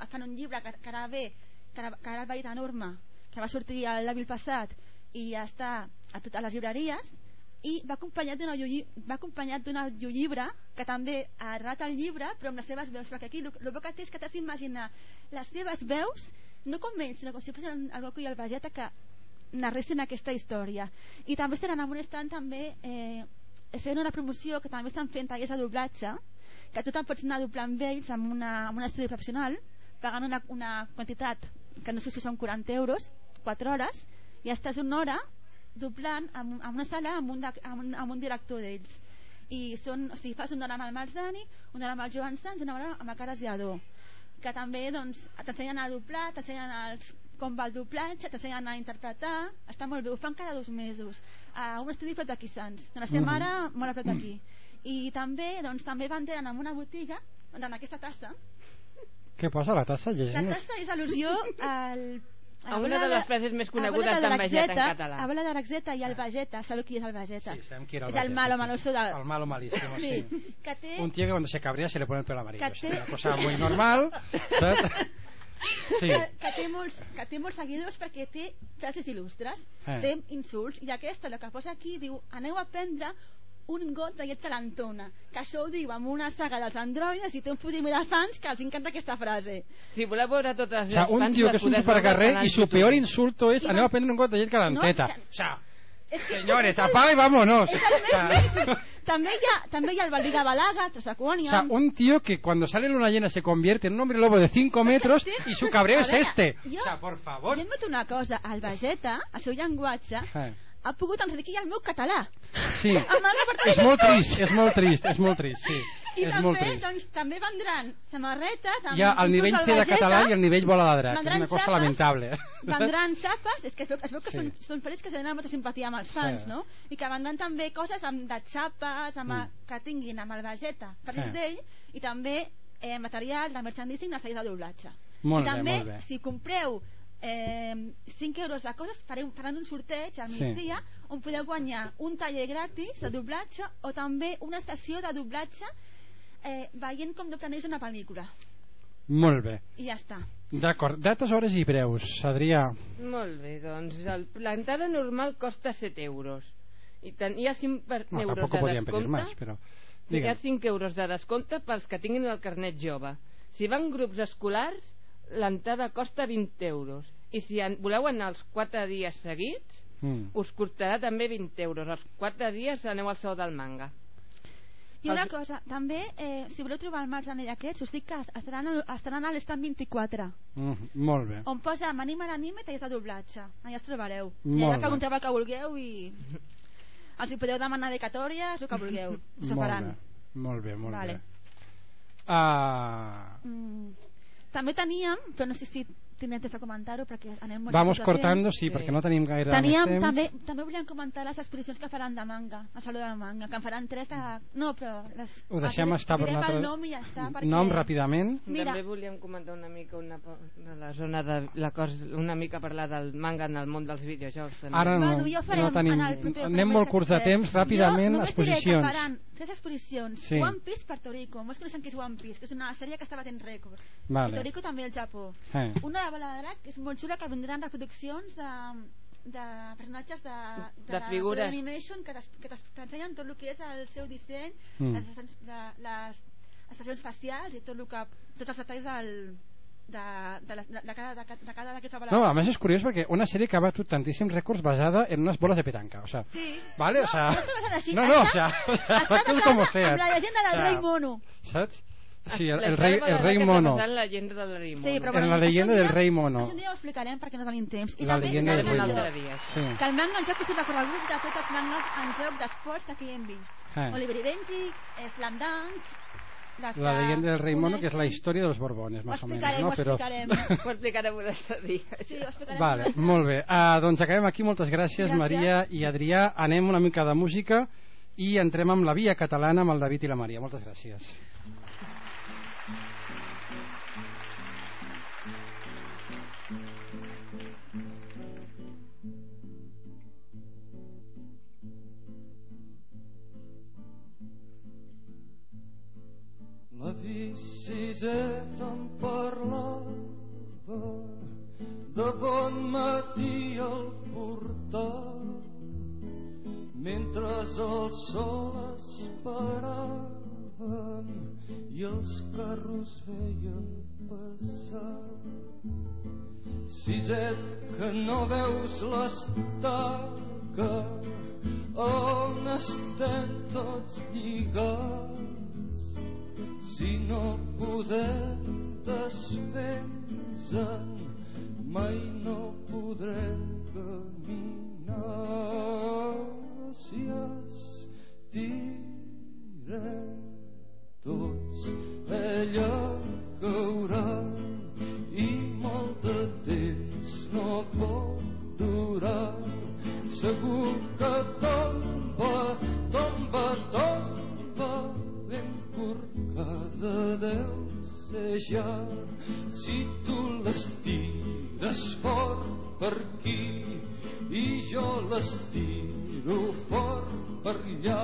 fan un llibre que, que ara ve, que ara, que ara el veig enorme, que va sortir l'abril passat i ja està a totes les llibreries i va acompanyat d'una va acompanyat d'un audiollibre que també ha narrat el llibre però amb les seves veus perquè aquí el, que té és que t'has d'imaginar les seves veus no com ells sinó com si fossin el Goku i el Vegeta que narressin aquesta història. I també estaran en un també eh, fent una promoció que també estan fent tallers de doblatge que tu te'n pots anar a doblar amb ells amb, una, amb un estudi professional pagant una, una quantitat que no sé si són 40 euros 4 hores i estàs una hora doblant en, en una sala amb un, amb un, amb un director d'ells. I són, o sigui, fas una hora amb el Marzani una hora amb el Joan Sans i una hora amb el Carles Lledó que també doncs, t'ensenyen a doblar t'ensenyen els, com va el doblatge t'ensenyen a interpretar, està molt bé ho fan cada dos mesos a un estudi prop d'aquí Sants de la seva mare molt a prop d'aquí. I també, doncs, també van tenir en una botiga en aquesta tassa. ¿Qué pasa? La taza, la llegim tassa és al·lusió al A una de les frases més conegudes d'en Vegeta en català. A bola de Vegeta i el Vegeta, sabeu qui és el Vegeta? Sí, sabem qui era el és el Vegeta, malo sí. maloso de... El malo malísimo, sí. Que té... Un tío que cuando se cabrea se le pone el pelo amarillo. Que Es té- una cosa muy normal. Sí. que, que, té molts, que té molts seguidors perquè té frases il·lustres, Eh. té insults, i aquesta, el que posa aquí, diu aneu a prendre un got de llet calentona, que això ho diu amb una saga dels androides i té un fotimer de fans que els encanta aquesta frase. Si voleu veure totes O les sea, un fans, tío les que es un supercarrer al y su peor insulto es I aneu va- a prendre un got de llet calenteta. No, és que- O sea, És que és el- apaga y vámonos. És el O més també, hi ha, també hi ha el Valdiga Balaga, O Trasaconian... sea, un tío que cuando sale luna llena se convierte en un hombre lobo de 5 metros y su cabreo es este. Jo, O sea, por favor. Jo et meto una cosa, el Vegeta, el seu llenguatge, Eh, ha pogut enriquir el meu català. Sí, és molt trist, és molt trist, és molt trist, sí. I és també, molt trist. doncs, també vendran samarretes amb ha el nivell C de català i el nivell bola de drac, és una cosa xapes, lamentable. vendran xapes, és que es veu, es veu que Sí. són, són ferits que se donen molta simpatia amb els fans, Sí. no? I que vendran també coses amb, de xapes amb, Mm. que tinguin amb el Vegeta, per Sí. d'ell, i també eh, material de merchandising de de doblatge. Molt I bé, també, molt bé. si compreu eh, 5 euros de coses, fareu, faran un sorteig al Sí. migdia on podeu guanyar un taller gratis de doblatge o també una sessió de doblatge eh, veient com doblen ells una pel·lícula. Molt bé. I ja està. D'acord, dates, hores i breus. Adrià, Molt bé, doncs l'entrada normal costa 7 euros. I ten, hi ha 5 per, no, euros de descompte. más, pero... Hi ha Digue'm. 5 euros de descompte pels que tinguin el carnet jove. Si van grups escolars, l'entrada costa 20 euros. I si en, voleu anar els 4 dies seguits, Mm. us costarà també 20 euros. Els 4 dies aneu al Sau del Manga. I una cosa, també, eh, si voleu trobar el Març Anell aquests, us dic que estaran, estaran a l'estat 24, Mm, molt bé. on posa M'anima l'anime i tallers de doblatge. Allà els trobareu. I Molt allà bé. pregunteu el que vulgueu i els hi podeu demanar dedicatòries, el que vulgueu. Us ho Molt faran. bé, molt bé, molt Vale. bé. Ah, Mm, també teníem, però no sé si tinc temps de comentar-ho perquè anem molt Vamos cortando, temps. sí, perquè no tenim gaire Teníem, més temps. també, també volíem comentar les exposicions que faran de manga, a Saló de Manga, que en faran tres de... No, però... Les... Ho deixem estar per un altre... el nom i ja està, perquè... Nom ràpidament. Mira. També volíem comentar una mica una, de la zona de la cos, una mica parlar del manga en el món dels videojocs. També. Ara no, Bueno, ja ho farem no tenim... en el proper Anem molt curts de temps, ràpidament, jo només diré que exposicions. faran tres exposicions. Sí. One Piece Puerto Rico. Molts coneixen que és One Piece, que és una sèrie que està batent rècords. Vale. Puerto Rico també al Japó. Eh. Una de Bola de Drac, que és molt xula, que vindran reproduccions de, de personatges de, De la figures. Animation que t'ensenyen tot el que és el seu disseny, Mm. les, de, les expressions facials i tot el que, tots els detalls del, de, de, les- de, de cada de, cada- de cada d'aquesta bola No, de a més és curiós perquè una sèrie que ha batut tantíssims rècords basada en unes boles de petanca, o sea, Sí. ¿vale? No, o sea, no no, no, o sea, està basada como sean. en la llegenda del O sea, rei mono. ¿Saps? Sí, el, La el rei, història el rei mono. La llegenda del rei mono. Sí, però En bueno, la un del rei mono. Això un dia ho explicarem perquè no tenim temps. I La també leyenda del rei mono. Sí. Que el manga en joc és un recorregut de tots els mangas en joc d'esports que aquí hem vist. Eh. Oliver y Benji, Slam Dunk... Les La que leyenda del rei mono, que es la coneixen. historia de los Borbones, más o menos, explicarem, no? ho Però... explicarem. Ho explicarem un altre dia. Sí, ho explicarem. Vale, molt bé. Uh, doncs acabem aquí, moltes gràcies, Gràcies. Maria i Adrià. Anem una mica de música i entrem amb la via catalana amb el David i la Maria. Moltes gràcies. Viciseta em parlava de bon matí al portal mentre el sol esperàvem i els carros veien passar. Siset que no veus l'estaca on estem tots lligats? Si no podem desfer-nos-en mai no podrem caminar ja si tu l'estires fort per aquí i jo l'estiro fort per allà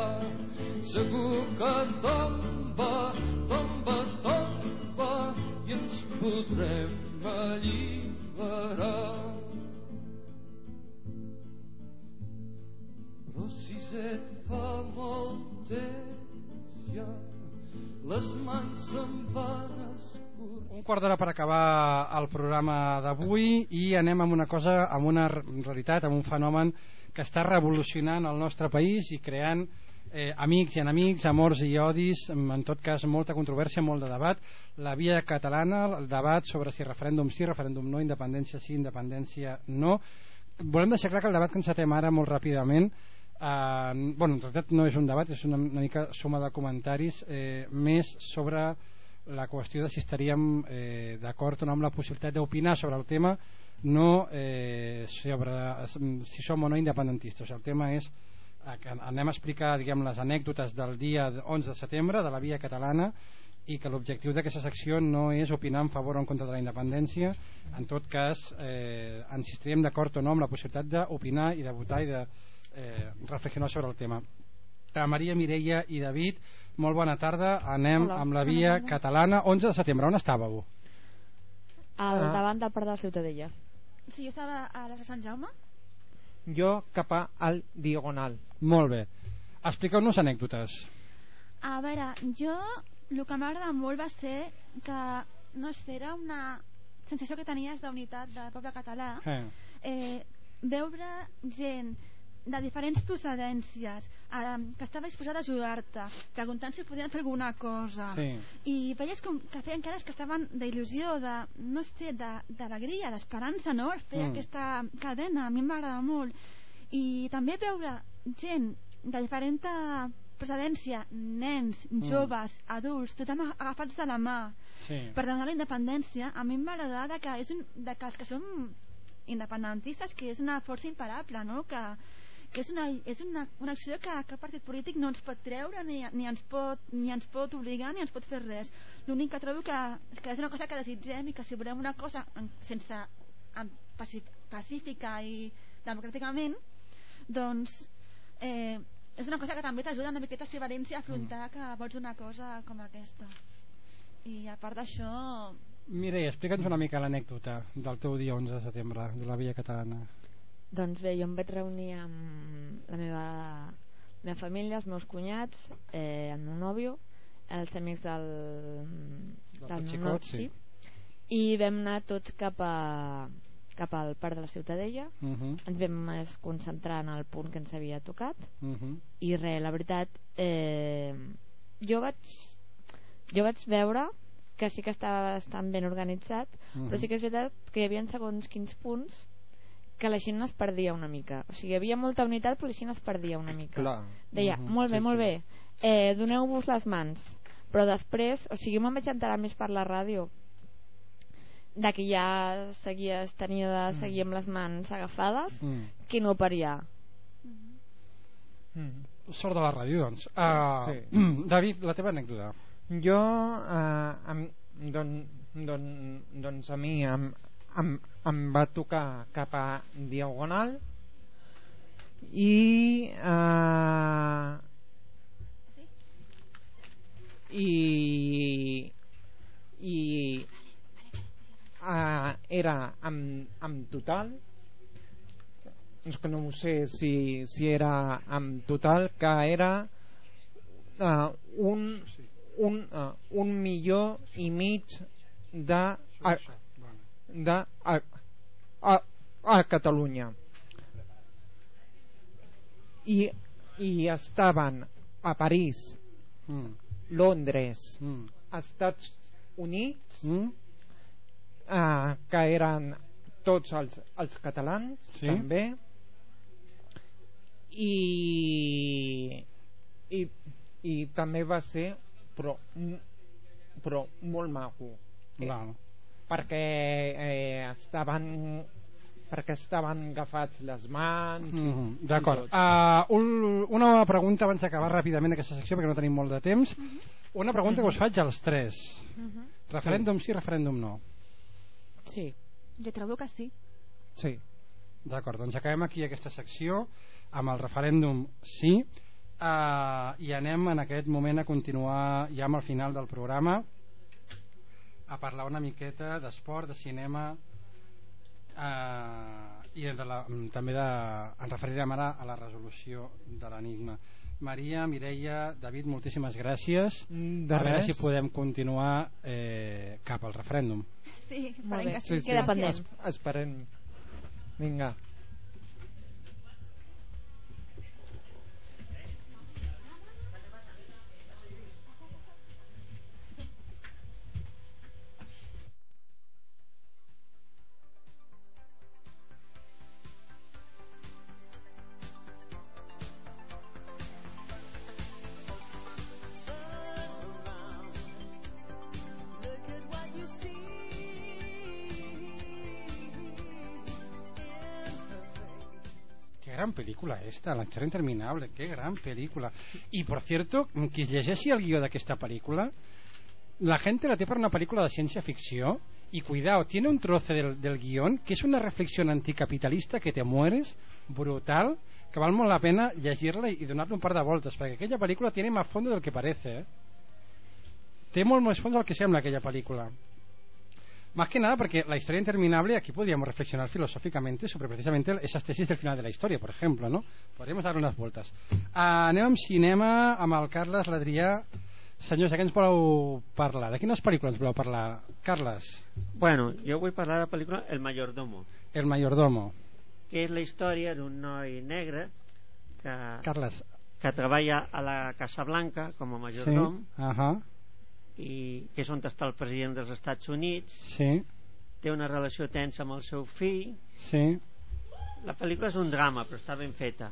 segur que tomba tomba tomba i ens podrem alliberar. Però si et fa molt temps ja les mans se'n van Un quart d'hora per acabar el programa d'avui i anem amb una cosa, amb una realitat, amb un fenomen que està revolucionant el nostre país i creant eh, amics i enemics, amors i odis, en tot cas molta controvèrsia, molt de debat. La via catalana, el debat sobre si referèndum sí, referèndum no, independència sí, independència no. Volem deixar clar que el debat que encetem ara molt ràpidament eh, bueno, en realitat no és un debat, és una, una mica suma de comentaris eh, més sobre la qüestió de si estaríem eh, d'acord o no amb la possibilitat d'opinar sobre el tema no eh, sobre si som o no independentistes. El tema és eh, que anem a explicar diguem, les anècdotes del dia 11 de setembre de la via catalana i que l'objectiu d'aquesta secció no és opinar en favor o en contra de la independència. En tot cas eh, ens estaríem d'acord o no amb la possibilitat d'opinar i de votar i de eh, reflexionar sobre el tema. A Maria, Mireia i David molt bona tarda, anem Hola. amb la via tarda. catalana 11 de setembre, on estàveu? Al Ah. davant del Parc de la Ciutadella. Sí, jo estava a la de Sant Jaume. Jo cap al diagonal. molt bé, expliqueu-nos anècdotes A veure, jo el que m'agrada molt va ser que, no sé, era una sensació que tenies d'unitat del poble català eh. eh, veure gent de diferents procedències eh, que estava disposada a ajudar-te preguntant si podien fer alguna cosa Sí. i veies com que feien cares que estaven d'il·lusió, de, no sé, de- d'alegria, d'esperança, no? Fer Mm. aquesta cadena, a mi m'agrada molt. I també veure gent de diferents precedència, nens, joves, adults, tothom agafats de la mà Sí. per demanar la independència, a mi de que, és un, de que els que som independentistes, que és una força imparable, no? que, que és, una, és una, una acció que cap partit polític no ens pot treure ni, ni, ens pot, ni ens pot obligar ni ens pot fer res. L'únic que trobo que, que és una cosa que desitgem i que si volem una cosa en, sense en, pacífica i democràticament doncs eh, és una cosa que també t'ajuda una miqueta ser valència a afrontar que vols una cosa com aquesta. I a part d'això Mireia, explica'ns una mica l'anècdota del teu dia 11 de setembre de la Via Catalana. Doncs bé, jo em vaig reunir amb la meva, la meva família, els meus cunyats, eh, el meu nòvio, els amics del, Del meu Xicot, nòvio, sí. i vam anar tots cap, a, cap al parc de la Ciutadella, Uh -huh. ens vam es concentrar en el punt que ens havia tocat, Uh -huh. i res, la veritat, eh, jo vaig jo vaig veure que sí que estava bastant ben organitzat, Mhm. però sí que és veritat que hi havia segons quins punts que la gent es perdia una mica. O sigui, hi havia molta unitat, però la gent es perdia una mica. Clar. Deia, Mhm, molt bé, sí, molt sí. bé, eh, doneu-vos les mans. Però després, o sigui, me'n vaig enterar més per la ràdio de que ja seguies, tenia de seguir amb les mans agafades Mm. que no per allà. Sort de la ràdio, doncs. Uh, Sí. David, la teva anècdota. Jo, eh, em, don, don, doncs a mi em, em, em va tocar cap a Diagonal i eh, i i eh, era amb, amb total és que no ho sé si, si era amb total que era uh, un un, uh, un milió i mig de a, de a, a, a Catalunya i, i estaven a París mm. Londres mm. Estats Units mm. uh, que eren tots els, els catalans Sí. també i, i i també va ser però, però molt maco eh, Val. Perquè eh, estaven perquè estaven agafats les mans Mhm, i D'acord. Uh, un, una pregunta abans d'acabar ràpidament aquesta secció perquè no tenim molt de temps. Una pregunta que us faig als tres. Referèndum sí, referèndum no. Sí. jo trobo que sí Sí. D'acord, doncs acabem aquí aquesta secció amb el referèndum sí uh, i anem en aquest moment a continuar ja amb el final del programa a parlar una miqueta d'esport, de cinema uh, i de la, mm, també de, ens referirem ara a la resolució de l'enigma Maria, Mireia, David, moltíssimes gràcies de a veure res. si podem continuar eh, cap al referèndum sí, esperem que sí, sí, sí. Queda pendent. Es, esperem vinga gran película esta, La Charla Interminable, qué gran película. Y por cierto, qui llegeixi el guió d'aquesta pel·lícula, la gente la té per una pel·lícula de ciència-ficció y cuidado, tiene un trozo del, del guión que es una reflexión anticapitalista que te mueres, brutal, que val molt la pena llegir-la i donar-li un par de voltes, perquè aquella pel·lícula tiene más fondo del que parece, eh? Té molt més fons del que sembla aquella pel·lícula. Más que nada porque la historia interminable, aquí podríamos reflexionar filosóficamente sobre precisamente esas tesis del final de la historia, por ejemplo, ¿no? Podríamos darle unas vueltas. Uh, anem amb cinema, amb el Carles, l'Adrià... Senyors, de què ens voleu parlar? De quines pel·lícules ens voleu parlar? Carles, Bueno, jo vull parlar de la pel·lícula El mayordomo, El mayordomo. que és la història d'un noi negre que, Carles. que treballa a la Casa Blanca com a Sí, majordom ahà, i que és on està el president dels Estats Units sí, té una relació tensa amb el seu fill sí. la pel·lícula és un drama però està ben feta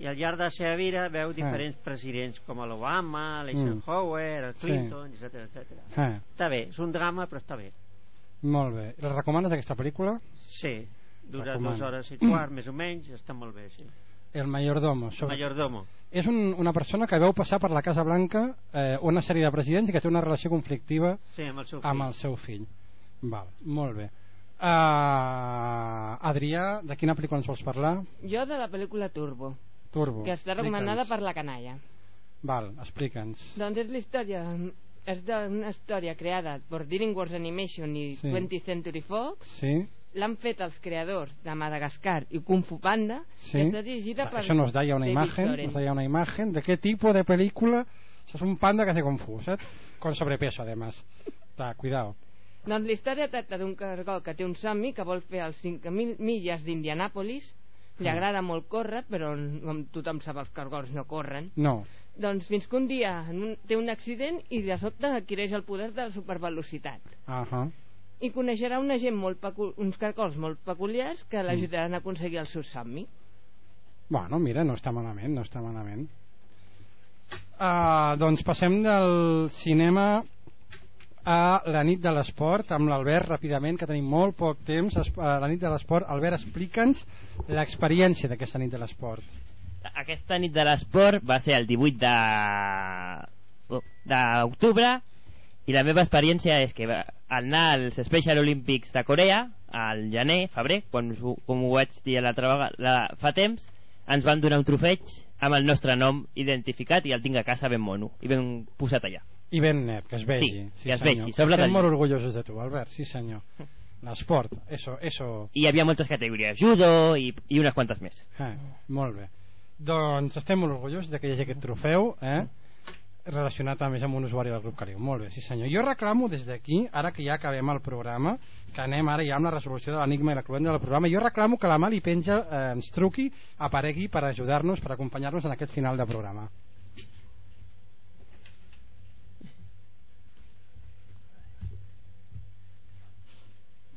i al llarg de la seva vida veu diferents presidents com l'Obama, l'Eisenhower, el Sí. Clinton, etc etc. Ah, Està bé, és un drama però està bé. molt bé. La recomanes aquesta pel·lícula? Sí, dura Recomano. dues hores i quart, més o menys, està molt bé, sí. El mayordomo. El mayordomo. És un, una persona que veu passar per la Casa Blanca eh, una sèrie de presidents i que té una relació conflictiva Sí, amb el seu amb fill. el seu fill. Val, molt bé. Uh, Adrià, de quina pel·lícula ens vols parlar? Jo de la pel·lícula Turbo, Turbo. que està recomanada per la canalla. Val, explica'ns. Doncs és la història és d'una història creada per DreamWorks Animation i Sí. 20th Century Fox Sí? L'han fet els creadors de Madagascar i Kung Fu Panda Sí? i està dirigida per Eso nos da ya una David imagen, Soren. nos da ya una imagen de qué tipo de película es un panda que hace Kung Fu, ¿sabes? Con sobrepeso, además. Ta, cuidado. Doncs la història tracta d'un cargol que té un somni que vol fer els 5.000 milles d'Indianàpolis li Mm. agrada molt córrer però com tothom sap els cargols no corren No. doncs fins que un dia un, té un accident i de sobte adquireix el poder de la supervelocitat Ajá. I coneixerà una gent molt pecu- uns cargols molt peculiars que l'ajudaran a aconseguir el seu somni Bueno, mira, no està malament, no està malament. Uh, doncs passem del cinema a la nit de l'esport amb l'Albert ràpidament, que tenim molt poc temps a la nit de l'esport. Albert, explica'ns l'experiència d'aquesta nit de l'esport Aquesta nit de l'esport va ser el 18 de oh, d'octubre i la meva experiència és que al anar als Special Olympics de Corea al gener, febrer, quan com ho vaig dir l'altra vegada la, fa temps, ens van donar un trofeig amb el nostre nom identificat i el tinc a casa ben mono i ben posat allà. I ben net, que es vegi. Sí, que es vegi, estem molt orgullosos de tu, Albert, sí senyor. L'esport, eso, eso. I hi havia moltes categories, judo i, i unes quantes més. Eh, molt bé. Doncs estem molt orgullosos de que hi hagi aquest trofeu, eh? Relacionat a més amb un usuari del Grup Caliu. Molt bé, sí senyor. Jo reclamo des d'aquí, ara que ja acabem el programa, que anem ara ja amb la resolució de l'enigma i la cluenda del programa, jo reclamo que la Mali Penja eh, ens truqui, aparegui per ajudar-nos, per acompanyar-nos en aquest final de programa.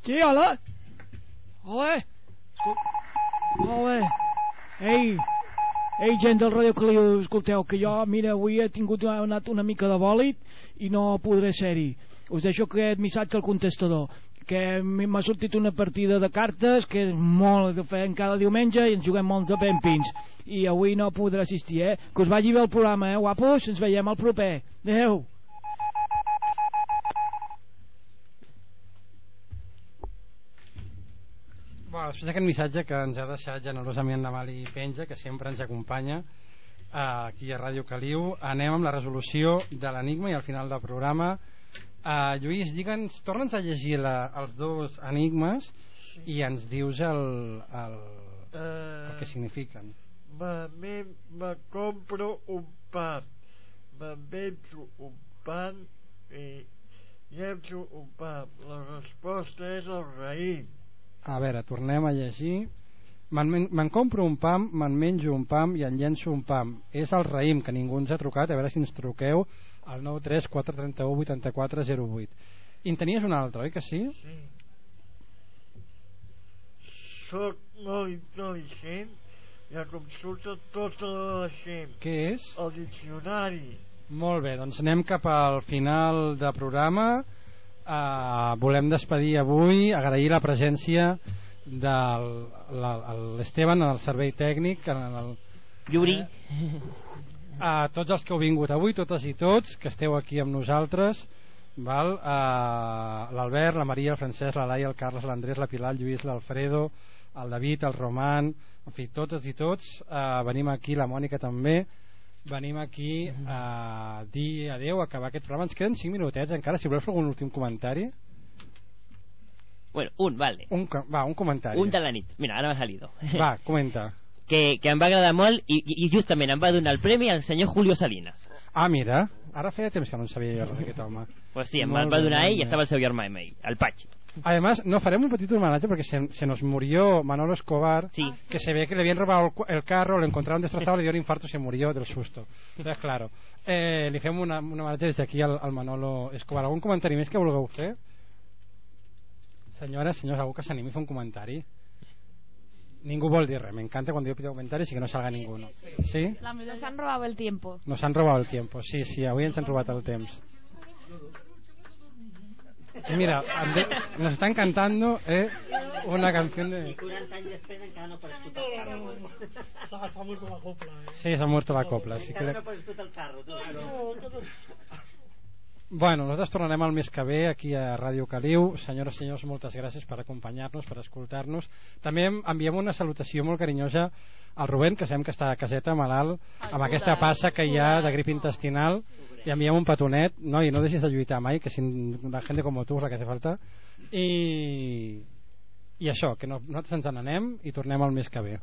Sí, hola. Hola. Hola. Ei, ei, gent del Radio Caliu, escolteu, que jo, mira, avui he tingut una, anat una mica de bòlit i no podré ser-hi. Us deixo aquest missatge al contestador que m'ha sortit una partida de cartes que és molt que fem cada diumenge i ens juguem molt de ben pins i avui no podré assistir, eh? Que us vagi bé el programa, eh, guapos? Ens veiem al proper. Adéu. Bueno, després d'aquest missatge que ens ha deixat generosament la Mali Penja, que sempre ens acompanya eh, aquí a Ràdio Caliu, anem amb la resolució de l'enigma i al final del programa. Uh, Lluís, digue'ns, torna'ns a llegir la, els dos enigmes i ens dius el, el, el que signifiquen. Me, me, me compro un pan, me menjo un pan i llenço un pan. La resposta és el raïm. A veure, tornem a llegir. Me'n men me'n compro un pam, me'n menjo un pam i en llenço un pam. És el raïm, que ningú ens ha trucat, a veure si ens truqueu al 93 431 84 08. I en tenies un altre, oi que sí? Sí. Soc molt intel·ligent i em consulta tota la gent. Què és? El diccionari. Molt bé, doncs anem cap al final de programa. Uh, volem despedir avui, agrair la presència de l'Esteban en el servei tècnic, en el, Yuri. Eh, a tots els que heu vingut avui, totes i tots, que esteu aquí amb nosaltres, val? Uh, l'Albert, la Maria, el Francesc, la Laia, el Carles, l'Andrés, la Pilar, el Lluís, l'Alfredo, el David, el Roman, en fi, totes i tots, uh, venim aquí, la Mònica també, venim aquí a dir adeu, a acabar aquest programa. Ens queden 5 minutets encara, si voleu fer algun últim comentari. Bueno, un, vale. Un, va, un comentari. Un de la nit. Mira, ara m'ha salido. Va, comenta. que, que em va agradar molt i, i justament em va donar el premi al senyor Julio Salinas. Ah, mira, ara feia temps que no en sabia jo d'aquest home. Pues sí, em Molt va donar ell i estava el seu germà amb ell, el Patxi. Además, no faremos un petit homenaje porque se, se nos murió Manolo Escobar, que se ve que le habían robado el, carro, lo encontraron destrozado, le dio un infarto y se murió del susto. Entonces, claro, eh, li fem una, un homenatge des d'aquí al, al Manolo Escobar. Algun comentari més que vulgueu fer? Senyores, senyors, algú que s'animi a fer un comentari? Ningú vol dir res. Me encanta cuando yo pido comentarios y que no salga ninguno. ¿Sí? Nos han robado el tiempo. Nos han robado el tiempo. Sí, sí, avui ens han robat el temps. Y mira, ande- nos están cantando eh, una canción de... 40 anys després encara no pots escoltar el carro. S'ha mort la copla, eh? Sí, s'ha mort la copla. Sí que... Bueno, nosaltres tornarem el mes que ve aquí a Ràdio Caliu. Senyores i senyors, moltes gràcies per acompanyar-nos, per escoltar-nos. També enviem una salutació molt carinyosa al Rubén, que sabem que està a caseta, malalt, amb aquesta passa que hi ha de grip intestinal. I enviem un petonet. No, i no deixis de lluitar mai, que sin la gent com tu és la que hace falta. I, i això, que no, nosaltres ens n'anem i tornem el mes que ve.